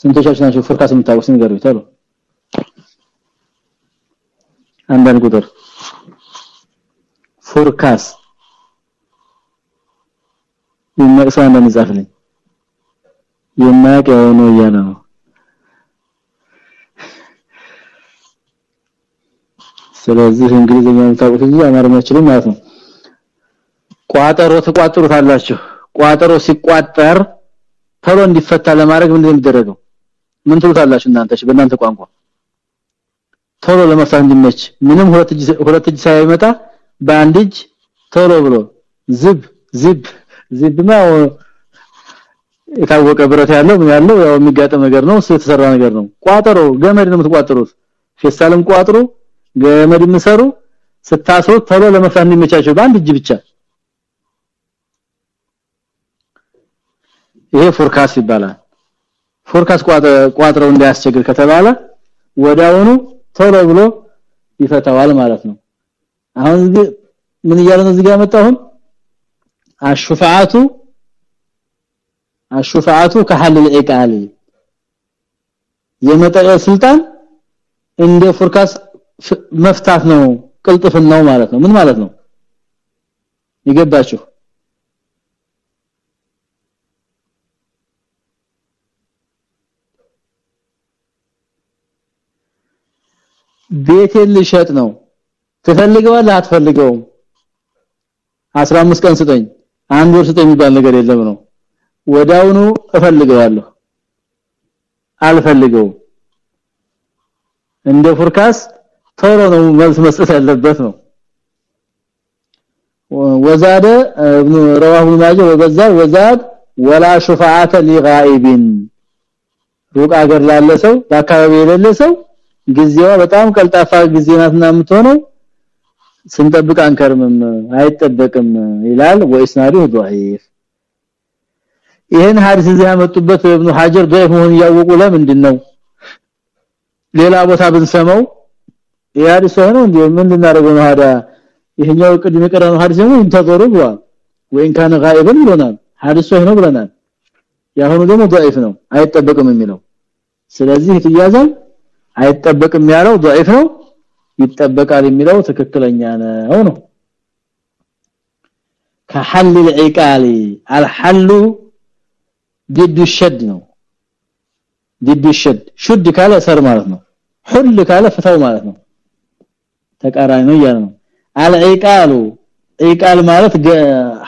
ስንቶቻችሁ ናችሁ ፉርካስ የምታውቁት ንገሩኝ ተሉ አንዳንድ ቁጥር ፉርካስ ይመቅሰው አንዳንድ ጻፍልኝ የማያውቅ የሆነው እያለ ነው። ስለዚህ እንግሊዝኛ የምታውቁት እንጂ አማርኛ አችልም ማለት ነው። ቋጠሮ ተቋጥሩታላችሁ። ቋጠሮ ሲቋጠር ቶሎ እንዲፈታ ለማድረግ ምን እንደሚደረገው ምን ትሉታላችሁ እናንተሽ በእናንተ ቋንቋ ቶሎ ለመፍታት እንዲመች ምንም ሁለት እጅ ሁለት እጅ ሳይመጣ በአንድ እጅ ቶሎ ብሎ ዝብ ዝብ ዝብማ የታወቀ ብረት ያለው ምን ያለው ያው የሚጋጠም ነገር ነው የተሰራ ነገር ነው። ቋጠሮ ገመድ ነው የምትቋጥሩት። ፌስታልም ቋጥሩ ገመድ ምሰሩ ስታስሩት ቶሎ ለመፍታት እንዲመቻቸው በአንድ እጅ ብቻ። ይሄ ፎርካስ ይባላል። ፎርካስ ቋጥረው እንዳያስቸግር ከተባለ ወዳውኑ ቶሎ ብሎ ይፈታዋል ማለት ነው። አሁን ምን እያለ ነው እዚህ ጋር መጣሁን አሽፋዓቱ አሽፋዓቱ ከሐል العقال የመጠቀል ስልጣን እንደ ፎርካስ መፍታት ነው ቅልጥፍናው ማለት ነው ምን ማለት ነው ይገባችሁ ቤቴን ልሸጥ ነው ትፈልገዋለህ አትፈልገውም 15 ቀን ስጠኝ አንድ ወር የሚባል ነገር የለም ነው። ወዳውኑ እፈልገዋለሁ። አልፈልገው እንደ ፉርካስ ቶሎ ነው መልስ መስጠት ያለበት ነው። ወዛደ ابن رواه ماجه ወበዛ ወዛድ ወላ ሹፋዓተ ሊጋኢቢን። ሩቅ አገር ላለ ሰው በአካባቢ የሌለ ሰው ጊዜዋ በጣም ቀልጣፋ ጊዜ ናትና የምትሆነው ስንጠብቅ አንከርምም አይጠበቅም ይላል ወይስናዱ ضعيف ይሄን ሐዲስ እዚህ ያመጡበት ኢብኑ ሐጀር ضعيف መሆኑን ያወቁ ለምንድን ነው ሌላ ቦታ ብንሰማው ያዲስ ሆኖ እንዴ ምን ልናደርገው ነው ታዲያ ይሄኛው ቅድም የቀረነው ሐዲስ ነው እንተዘሩ ብሏል ወይን ካነ ጋኢብን ብሎናል ሐዲስ ነው ብለናል ያሁኑ ደግሞ ضعيف ነው አይጠበቅም የሚለው ስለዚህ ይያዛል አይጠበቅም ያለው ضعيف ነው ይጠበቃል የሚለው ትክክለኛ ነው ነው ከሐል العقال الحل ضد الشد ነው ضد الشد شد ካለ ሰር ማለት ነው ሁል ካለ ፍታው ማለት ነው ተቃራኒ ነው ያለ ነው አልዒቃሉ ዒቃል ማለት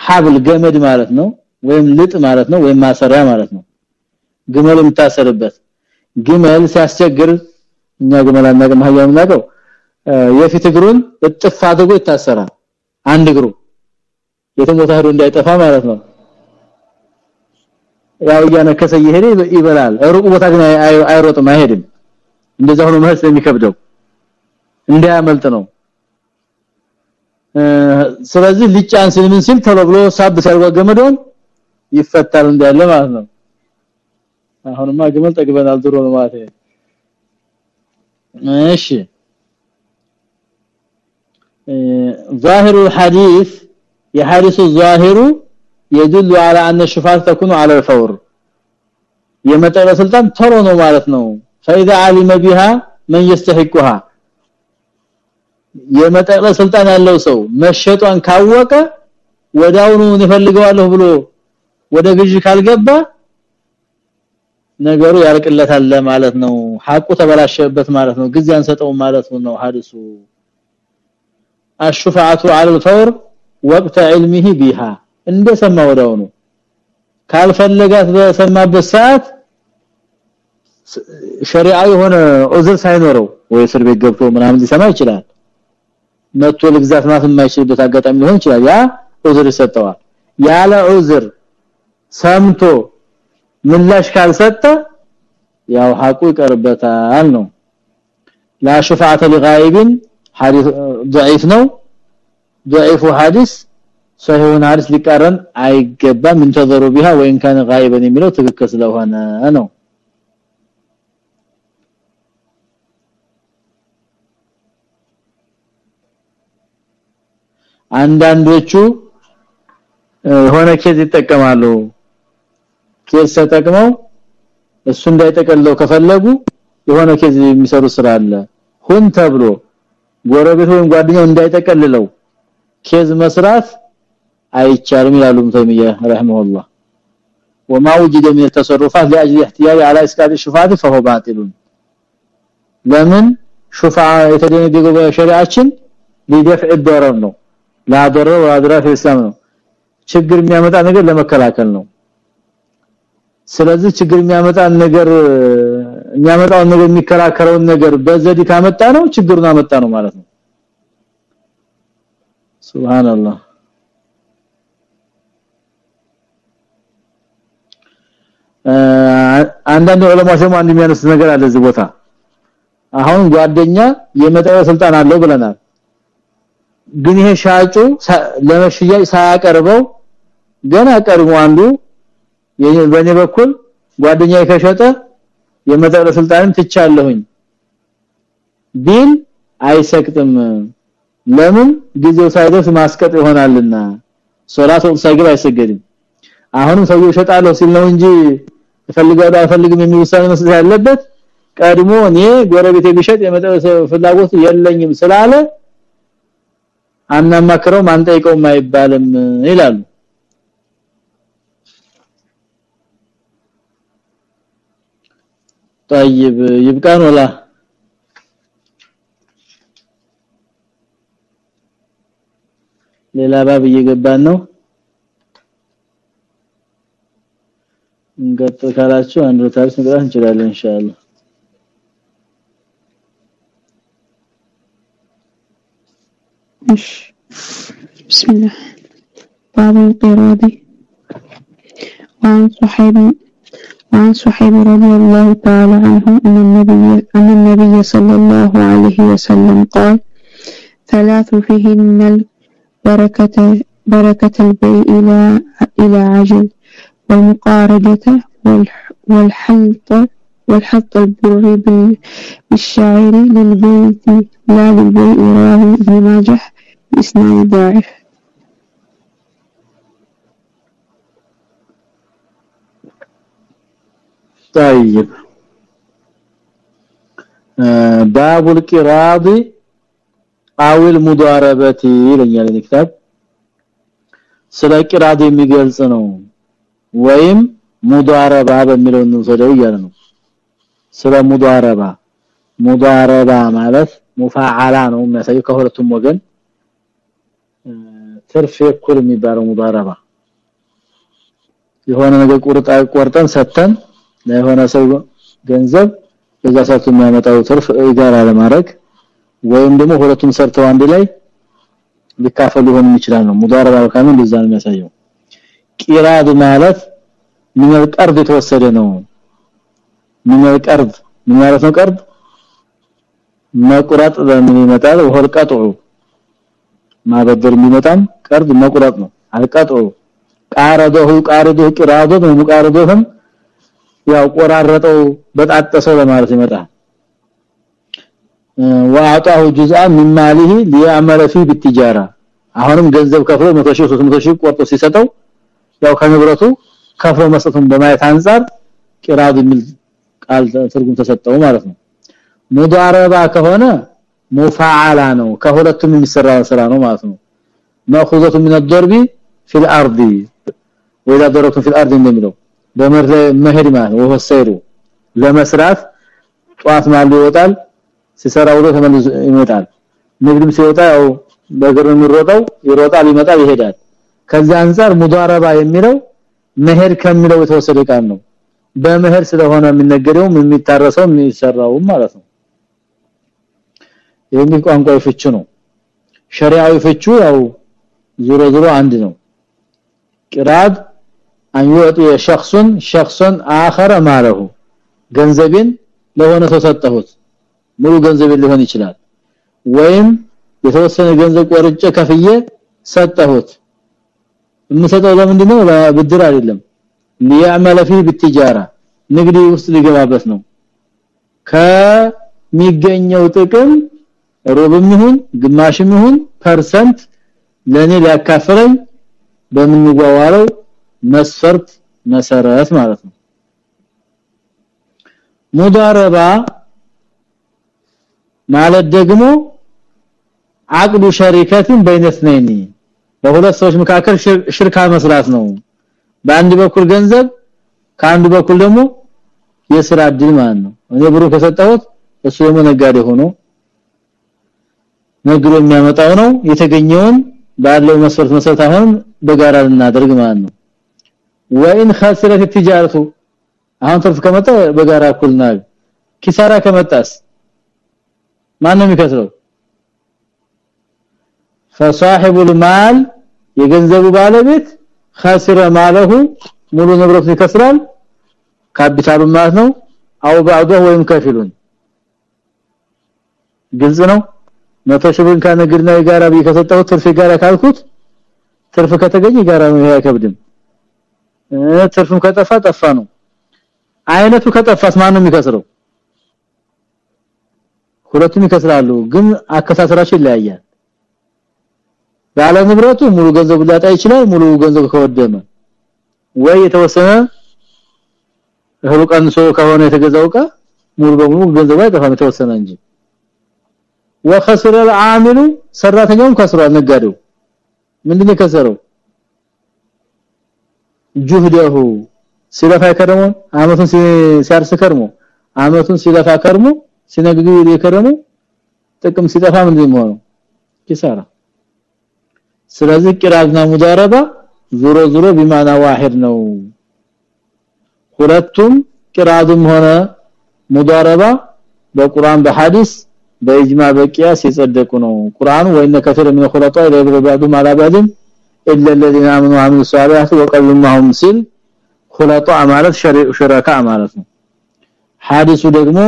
ሐብል ገመድ ማለት ነው ወይም ልጥ ማለት ነው ወይም ማሰሪያ ማለት ነው ግመል የምታሰርበት ግመል ሲያስቸግር እኛ ግመል አናውቅም ሀያም እናውቀው የፊት እግሩን እጥፍ አድርጎ ይታሰራል። አንድ እግሩ የትም እንዳይጠፋ ማለት ነው። ያው እያነከሰ ይሄድ ይበላል። ሩቅ ቦታ ግን አይሮጥም አይሄድም። እንደዛ ሆኖ መሄድ ስለሚከብደው እንዳያመልጥ ነው። ስለዚህ ሊጫን ሲል ምን ሲል ተብሎ ሳብ ሲያርጓ ገመዶን ይፈታል እንዳለ ማለት ነው። አሁንማ ግመል ጠግበናል ድሮ ነው ማለት እሺ ظاهر الحديث يحدث الظاهر يدل على ان الشفاعه تكون على الفور የመጠረ ስልጣን ተሮ ነው ማለት ነው فاذا علم بها من يستحقها የመጠረ ስልጣን ያለው ሰው መሸጧን ካወቀ ወዳውኑ እንፈልገዋለሁ ብሎ ወደ ግዥ ካልገባ ነገሩ ያርቅለታል ማለት ነው ሐቁ ተበላሸበት ማለት ነው ግዝ ያንሰጠው ማለት ነው ሐዲሱ الشفاعه على الفور وقت علمه بها እንደሰማ ወዳውኑ ካልፈለጋት በሰማበት ሰዓት ሸሪዓ የሆነ ዑዝር ሳይኖረው ወይ እስር ቤት ገብቶ ምናምን ሊሰማ ይችላል መጥቶ ልግዛት ማለት የማይችልበት አጋጣሚ ሊሆን ይችላል ያ ዑዝር ይሰጠዋል ያለ ዑዝር ሰምቶ ምላሽ ካልሰጠ ያው ሐቁ ይቀርበታል ነው لا شفاعه لغائب ሐዲስ ضعيف ነው። ضعيف ሐዲስ ሰሂሁን ሐዲስ ሊቃረን አይገባም። እንተዘሩ بها وان كان غائبا የሚለው ትክክል ስለሆነ ነው። አንዳንዶቹ የሆነ ኬዝ ይጠቀማሉ። ኬዝ ተጠቅመው እሱ እንዳይጠቀለው ከፈለጉ የሆነ ኬዝ የሚሰሩ ስራ አለ። ሁን ተብሎ ጎረቤት ወይም ጓደኛው እንዳይጠቀልለው ኬዝ መስራት አይቻልም ይላሉ ተይሚያ ረህመሁላህ وما وجد من التصرفات لاجل احتياج على اسقاط الشفاعه فهو باطل ለምን ሹፋዓ የተደነገገው በሸሪዓችን ሊደፍዕ الضرر ነው لا ضرر ولا ضرر في الاسلام ነው ችግር የሚያመጣ ነገር ለመከላከል ነው ስለዚህ ችግር የሚያመጣ ነገር የሚያመጣውን ነገር የሚከራከረውን ነገር በዘዲ ካመጣ ነው ችግሩን አመጣ ነው ማለት ነው። ሱብሃንአላህ። አንዳንድ ዑለማዎች ደግሞ አንድ ነገር አለ እዚህ ቦታ። አሁን ጓደኛ የመጠው ስልጣን አለው ብለናል። ግን ይሄ ሻጩ ለመሽያጭ ሳያቀርበው ገና ቀርቦ አንዱ በኔ በኩል ጓደኛዬ ከሸጠ የመጠረ ስልጣንን ትቻለሁኝ። ቢል አይሰቅጥም። ለምን? ጊዜው ሳይደርስ ማስቀጥ ይሆናልና። ሶላት ሳይገባ አይሰገድም። አሁንም ሰውየው ሸጣለሁ ሲል ነው እንጂ ይፈልጋል አይፈልግም የሚል ውሳኔ ያለበት ቀድሞ እኔ ጎረቤቴ ቢሸጥ የመጠረ ፍላጎት የለኝም ስላለ አናማክረው ማንጠይቀውም አይባልም ይላሉ طيب يبقى ولا ሌላ ባብ እየገባን ነው እንቀጥል ካላችሁ አንድ ታሪክ መግባት እንችላለን ኢንሻአላህ እሺ بسم الله باب القراض وعن صحيب وعن صحيب رضي الله تعالى عنه أن النبي أن النبي صلى الله عليه وسلم قال ثلاث فيهن البركة بركة البيع إلى إلى عجل والمقاربة والحلط والحط البر بالشاعر للبيت لا للبيع رواه ابن ماجه بإسناد ضعيف. طيب آه باب القراض او المضاربه ይለኛል الكتاب ስለ ቂራድ የሚገልጽ ነው ወይም ሙዳረባ በሚለው እንወስደው እያለ ነው ስለ ሙዳረባ ሙዳረባ ማለት ሙፋዓላ ነው የሚያሳየው ከሁለቱም ወገን ትርፍ እኩል የሚባለው ሙዳረባ የሆነ ነገር ቁርጣ ቆርጠን ሰተን ለሆነ ሰው ገንዘብ በዛ ሰዓት የሚያመጣው ትርፍ ጋራ ለማድረግ ወይም ደግሞ ሁለቱም ሰርተው አንድ ላይ ሊካፈሉ ሆነ ይችላል ነው። ሙዳረባ ካምን እንደዛ ነው የሚያሳየው። ቂራድ ማለት ምን ቀርድ የተወሰደ ነው። ምን ቀርድ? ምን ማለት ነው ቀርድ? መቁረጥ በምን ይመጣል? ወል ቀጥዑ ማበደር የሚመጣም ቀርድ መቁረጥ ነው። አልቀጥዑ ቃረደሁ ቃረደሁ ቂራዱ ሙቃረደሁም ያው ቆራረጠው በጣጠሰው ለማለት ይመጣል። ወአጣሁ ጁዝአ ሚን ሊያመለ ፊ ቢትጃራ። አሁንም ገንዘብ ከፍሎ 100 ሺህ 300 ሺህ ቆርጦ ሲሰጠው ያው ከንብረቱ ከፍሎ መስጠቱን በማየት አንፃር ቂራድ የሚል ቃል ትርጉም ተሰጠው ማለት ነው። ሙዳረባ ከሆነ ሙፋዓላ ነው። ከሁለቱም የሚሰራ ስራ ነው ማለት ነው። ማخذቱ من الضرب في الارض واذا ضربتم في الارض እንደሚለው በመር መሄድ ማለት ነው። ወሆ ሰይሩ ለመስራት ጧት ማሉ ይወጣል ሲሰራ ውሎ ተመልሶ ይመጣል። ንግድም ሲወጣ ያው በእግር የሚሮጠው ይሮጣል ይመጣል ይሄዳል። ከዛ አንፃር ሙዳረባ የሚለው መሄድ ከሚለው የተወሰደ ቃል ነው። በመሄድ ስለሆነ የሚነገረው የሚታረሰው የሚሰራው ማለት ነው። ይሄን ቋንቋው ፍቹ ነው። ሸሪዓዊ ፍቹ ያው ዙሮ ዙሮ አንድ ነው። ቅራድ ان يعطي شخص شخصا اخر ما ገንዘብን ለሆነ ሰው ሰጠሁት። ሙሉ ገንዘብን ሊሆን ይችላል። ወይም የተወሰነ ገንዘብ ቆርጬ ከፍዬ ሰጠሁት። የምሰጠው ለምንድን ነው ብድር አይደለም። ሊያመለ فيه بالتجاره ንግድ ውስጥ ሊገባበት ነው። ከሚገኘው ጥቅም ሩብም ይሁን ግማሽም ይሁን ፐርሰንት ለኔ ሊያካፍለኝ በምንዋዋለው መስፈርት መሰረት ማለት ነው። مضاربة ማለት ደግሞ عقد شركة بين اثنين በሁለት ሰዎች መካከል ሽርካ መስራት ነው። በአንድ በኩል ገንዘብ ከአንድ በኩል ደግሞ የስራ እድል ማለት ነው። እኔ ብሩ ከሰጠሁት እሱ ደግሞ ነጋዴ ሆኖ ነግሮ የሚያመጣው ነው። የተገኘውን ባለው መስፈርት መሰረት አሁን በጋራ ልናደርግ ማለት ነው ወይን خسرت التجاره አሁን ትርፍ ከመጣ በጋራ እኩልና ኪሳራ ከመጣስ ማን ነው የሚከስረው فصاحب المال የገንዘቡ ባለቤት خسر ማለሁ ሙሉ ንብረቱን ይከስራል ካፒታሉ ማለት ነው አው بعضه ወይም ከፊሉን ግልጽ ነው መቶ ሺህ ብር ከነግድና የጋራ ቢከሰጠው ትርፍ ጋራ ካልኩት ትርፍ ከተገኘ ጋራ ነው ያከብድም ትርፍም ከጠፋ ጠፋ ነው አይነቱ ከጠፋስ ማን ነው የሚከስረው ሁለቱም ይከስራሉ ግን አከሳሰራቸው ይለያያል ባለ ንብረቱ ሙሉ ገንዘብ ሊያጣ ይችላል ሙሉ ገንዘብ ከወደመ ወይ የተወሰነ እህሉ ቀንሶ ከሆነ የተገዛው ዕቃ ሙሉ በሙሉ ገንዘብ አይጠፋም የተወሰነ እንጂ وخسر العامل ሰራተኛውም ከስሯል ነጋዴው ምንድነው ከሰረው ጁህደሁ ሲለፋ ከረሞ አመቱን ሲያርስ ከርሞ አመቱን ሲለፋ ከርሞ ሲነግዱ የከረሙ ጥቅም ሲጠፋ ምንድነው የሚሆነው? ኪሳራ። ስለዚህ ቂራዝና ሙዳረባ ዙሮ ዙሮ ቢማና ዋሂድ ነው። ሁለቱም ቂራዝም ሆነ ሙዳረባ በቁርአን በሐዲስ በእጅማ በቂያስ የጸደቁ ነው። ቁርአን ወይነ ከፈረ ምን ኹለጣ ለብረባዱ ማላባድን الا الذين امنوا وعملوا الصالحات وقلوا معهم ሲል خلطاء ማለት شركاء ማለት ነው ሐዲሱ ደግሞ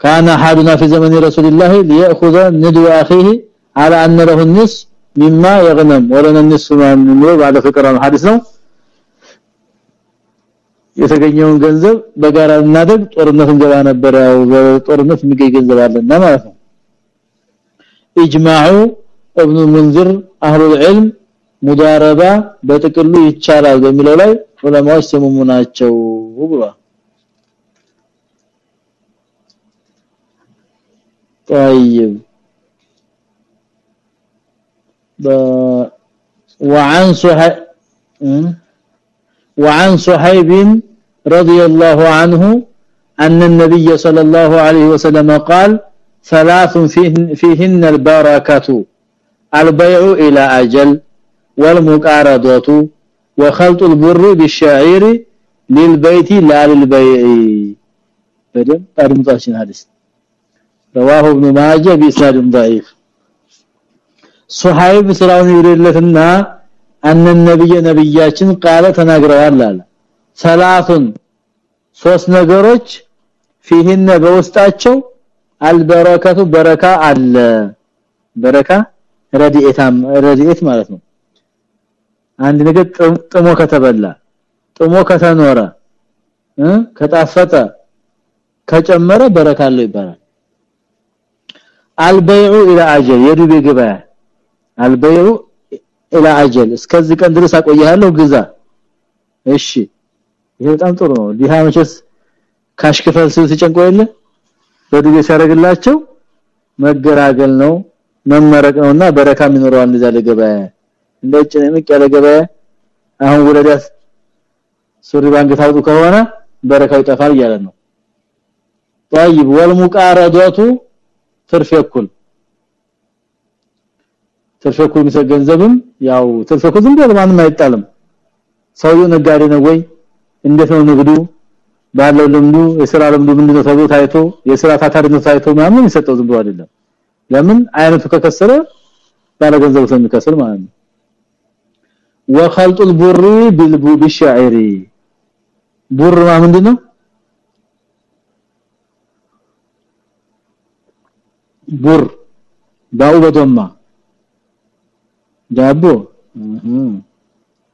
كان حادنا في زمن رسول الله ليأخذ ندو اخيه على ان له النصف مما يغنم ولنا النصف من بعد فكره الحديث ነው የተገኘውን ገንዘብ በጋራ እናደግ ጦርነት እንገባ ነበር ያው ጦርነት የሚገኝ ገንዘብ አለና ማለት ነው ኢጅማዑ ابن منذر اهل العلم ሙዳረባ በጥቅሉ ይቻላል በሚለው ላይ ዑለማዎች ስሙሙ ናቸው ብሏል طيب ب... وعن صحيح وعن صحيب رضي الله عنه أن النبي صلى الله عليه وسلم قال ثلاث فيهن البركة البيع إلى أجل والمقارضة وخلط البر بالشعير للبيت لا للبيع بدل ارمطاشن حديث رواه ابن ماجه بإسناد ضعيف صحيب ስራውን ይረለትና أن النبي ነብያችን ቃለ ተናግረዋል አለ ሰላቱን ሶስት ነገሮች فيهن በውስጣቸው አልበረከቱ በረካ አለ በረካ ረዲኤታም ረዲኤት ማለት ነው አንድ ነገር ጥሞ ከተበላ ጥሞ ከተኖረ ከጣፈጠ ከጨመረ በረካ አለው ይባላል። አልበይዑ ኢላ አጀል የዱቤ ገበያ አልበይዑ ኢላ አጀል እስከዚህ ቀን ድረስ አቆያለሁ ግዛ። እሺ። ይሄ በጣም ጥሩ ነው። ዲሃ መቼስ ሲጨንቆ የለ በዱቤ ሲያደርግላቸው መገራገል ነው መመረቅ ነውና በረካ ይኖረዋል እንደዛ ለገበያ እንደጭ ምቅ ያለ ገበያ አሁን ወለዳስ ሱሪ ባንክ ታውጡ ከሆነ በረካው ይጠፋል እያለ ነው طيب والمقارضه ትርፍ እኩል ትርፍ እኩል የሚሰገንዘብም ያው ትርፍ እኩል ዝም ብሎ ማንም አይጣልም ሰውየው ነጋዴ ነው ወይ እንዴት ነው ንግዱ ባለው ልምዱ የሥራ ልምዱ ምንድነው ተብሎ ታይቶ የሥራ ታታሪነት ታይቶ ምናምን ይሰጠው ዝም ብሎ አይደለም ለምን አይነቱ ከከሰረ ባለ ገንዘቡ ስለሚከስር ማለት ነው وخلط البر بالشعير ቡር ምንድነው ቡር ባው በዶማ ዳቦ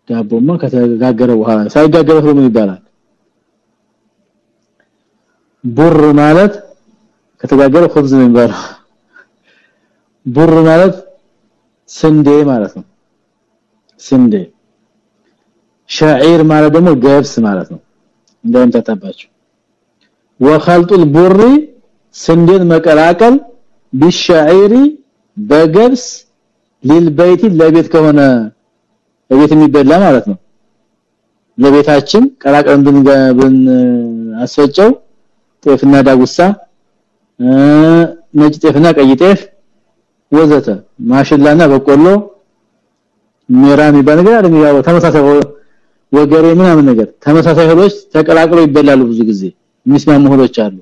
ዳቦማ ከተጋገረ በኋላ ሳይጋገረ ምን ይባላል ቡር ማለት ከተጋገረ ኹብዝ ነው የሚባለው ቡር ማለት ስንዴ ማለት ነው ስንዴ ሻዒር ማለት ደግሞ ገብስ ማለት ነው እንደምታጣባችሁ وخلط البر ስንዴን መቀላቀል بالشعير በገብስ للبيت ለቤት ከሆነ ለቤት የሚበላ ማለት ነው ለቤታችን ቀላቀለን ብን አስፈጨው ጤፍና ዳጉሳ ነጭ ጤፍና ቀይ ጤፍ ወዘተ ማሽላና በቆሎ ሜራሚ በነገር አይደል? ያው ተመሳሳይ ወገሬ ምናምን ነገር ተመሳሳይ እህሎች ተቀላቅለው ይበላሉ ብዙ ጊዜ። የሚስማሙ እህሎች አሉ።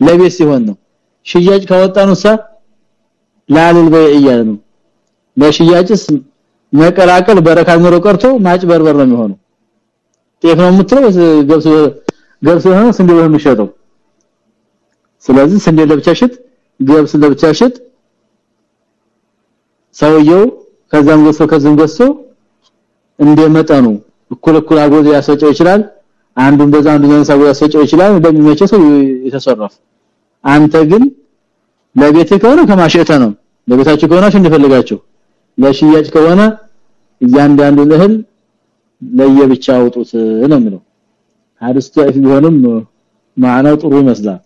ለቤት ሲሆን ነው። ሽያጭ ካወጣንሳ ላልል በይያ ነው። ለሽያጭስ መቀላቀል በረካ ኖሮ ቀርቶ ማጭበርበር ነው የሚሆነው። ጤፍ ነው የምትለው ገብስ ገብስ ሆነ ስንዴ ነው የሚሸጠው። ስለዚህ ስንዴ ለብቻ ሽጥ ገብስ ለብቻ ሽጥ። ሰውየው ከዛም ገሶ ከዛም ገሶ እንደመጠኑ እኩል እኩል አጎዝ ያሰጨው ይችላል አንዱ እንደዛ አንዱ ሰው ያሰጨው ይችላል እንደሚመቸው ሰው የተሰረፈ አንተ ግን ለቤት ከሆነ ከማሸተ ነው ለቤታችሁ ከሆናችሁ እንደፈልጋችሁ ለሽያጭ ከሆነ እያንዳንዱ እህል ለየብቻ አውጡት ነው የሚለው ሐዲስ ضعيف ቢሆንም ማዕናው ጥሩ ይመስላል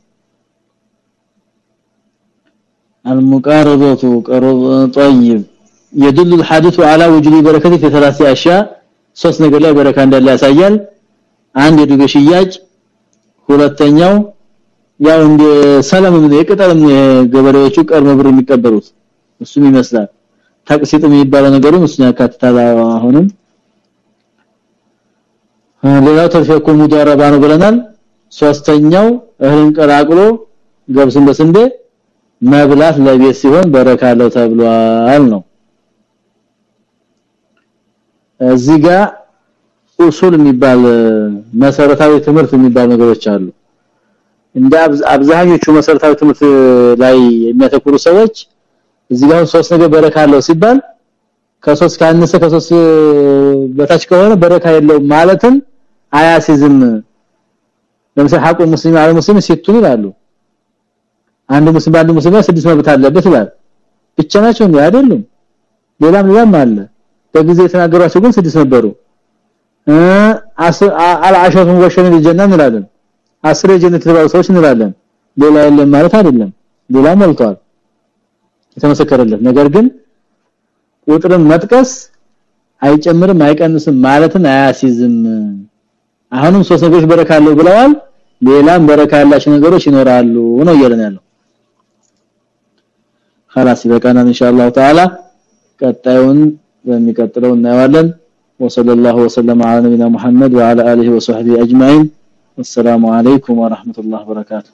المقارضه قرض طيب يدل الحديث على وجود بركه في ثلاث اشياء ሶስት ነገር ላይ በረካ እንዳለ ያሳያል አንድ የዱቤ ሽያጭ ሁለተኛው ያው እንደ ሰላም ምን የቅጠል ገበሬዎቹ ቀርሞ ብር የሚቀበሉት እሱም ይመስላል ታቅሲጥ የሚባለው ነገሩም እሱን ያካትታል አሁንም ሌላው ተፈኩ ሙዳረባ ነው ብለናል ሶስተኛው እህልን ቀላቅሎ ገብስን በስንዴ መብላት ለቤት ሲሆን በረካ አለው ተብሏል ነው እዚህ ጋር ኡሱል የሚባል መሰረታዊ ትምህርት የሚባል ነገሮች አሉ። እንደ አብዛኞቹ መሰረታዊ ትምህርት ላይ የሚያተኩሩ ሰዎች እዚህ ጋር ሶስት ነገር በረካ አለው ሲባል ከሶስት ካነሰ ከሶስት በታች ከሆነ በረካ የለውም ማለትም አያሲዝም። ለምሳሌ ሐቁ ሙስሊም አለ ሙስሊም ሲቱን ይላሉ። አንድ ሙስሊም አንድ ሙስሊም ስድስት መብት አለበት ይላል። ብቻ ናቸው አይደሉም። ሌላም ሌላም አለ በጊዜ የተናገሯቸው ግን ስድስት ነበሩ አልዓሸሩ ሙበሽሪን ቢልጀና እንላለን አስር የጀነት ተባሉ ሰዎች እንላለን ሌላ የለም ማለት አይደለም ሌላ ሞልቷል የተመሰከረለት ነገር ግን ቁጥርን መጥቀስ አይጨምርም አይቀንስም ማለትን አያሲዝም አሁንም ሶስት ነገሮች በረካ አለው ብለዋል ሌላም በረካ ያላቸው ነገሮች ይኖራሉ ነው እያለን ያለው خلاص ይበቃናል ኢንሻአላህ ተዓላ ቀጣዩን በሚቀጥለው እናየዋለን وصلى الله وسلم على نبينا محمد وعلى اله وصحبه اجمعين والسلام عليكم ورحمه الله وبركاته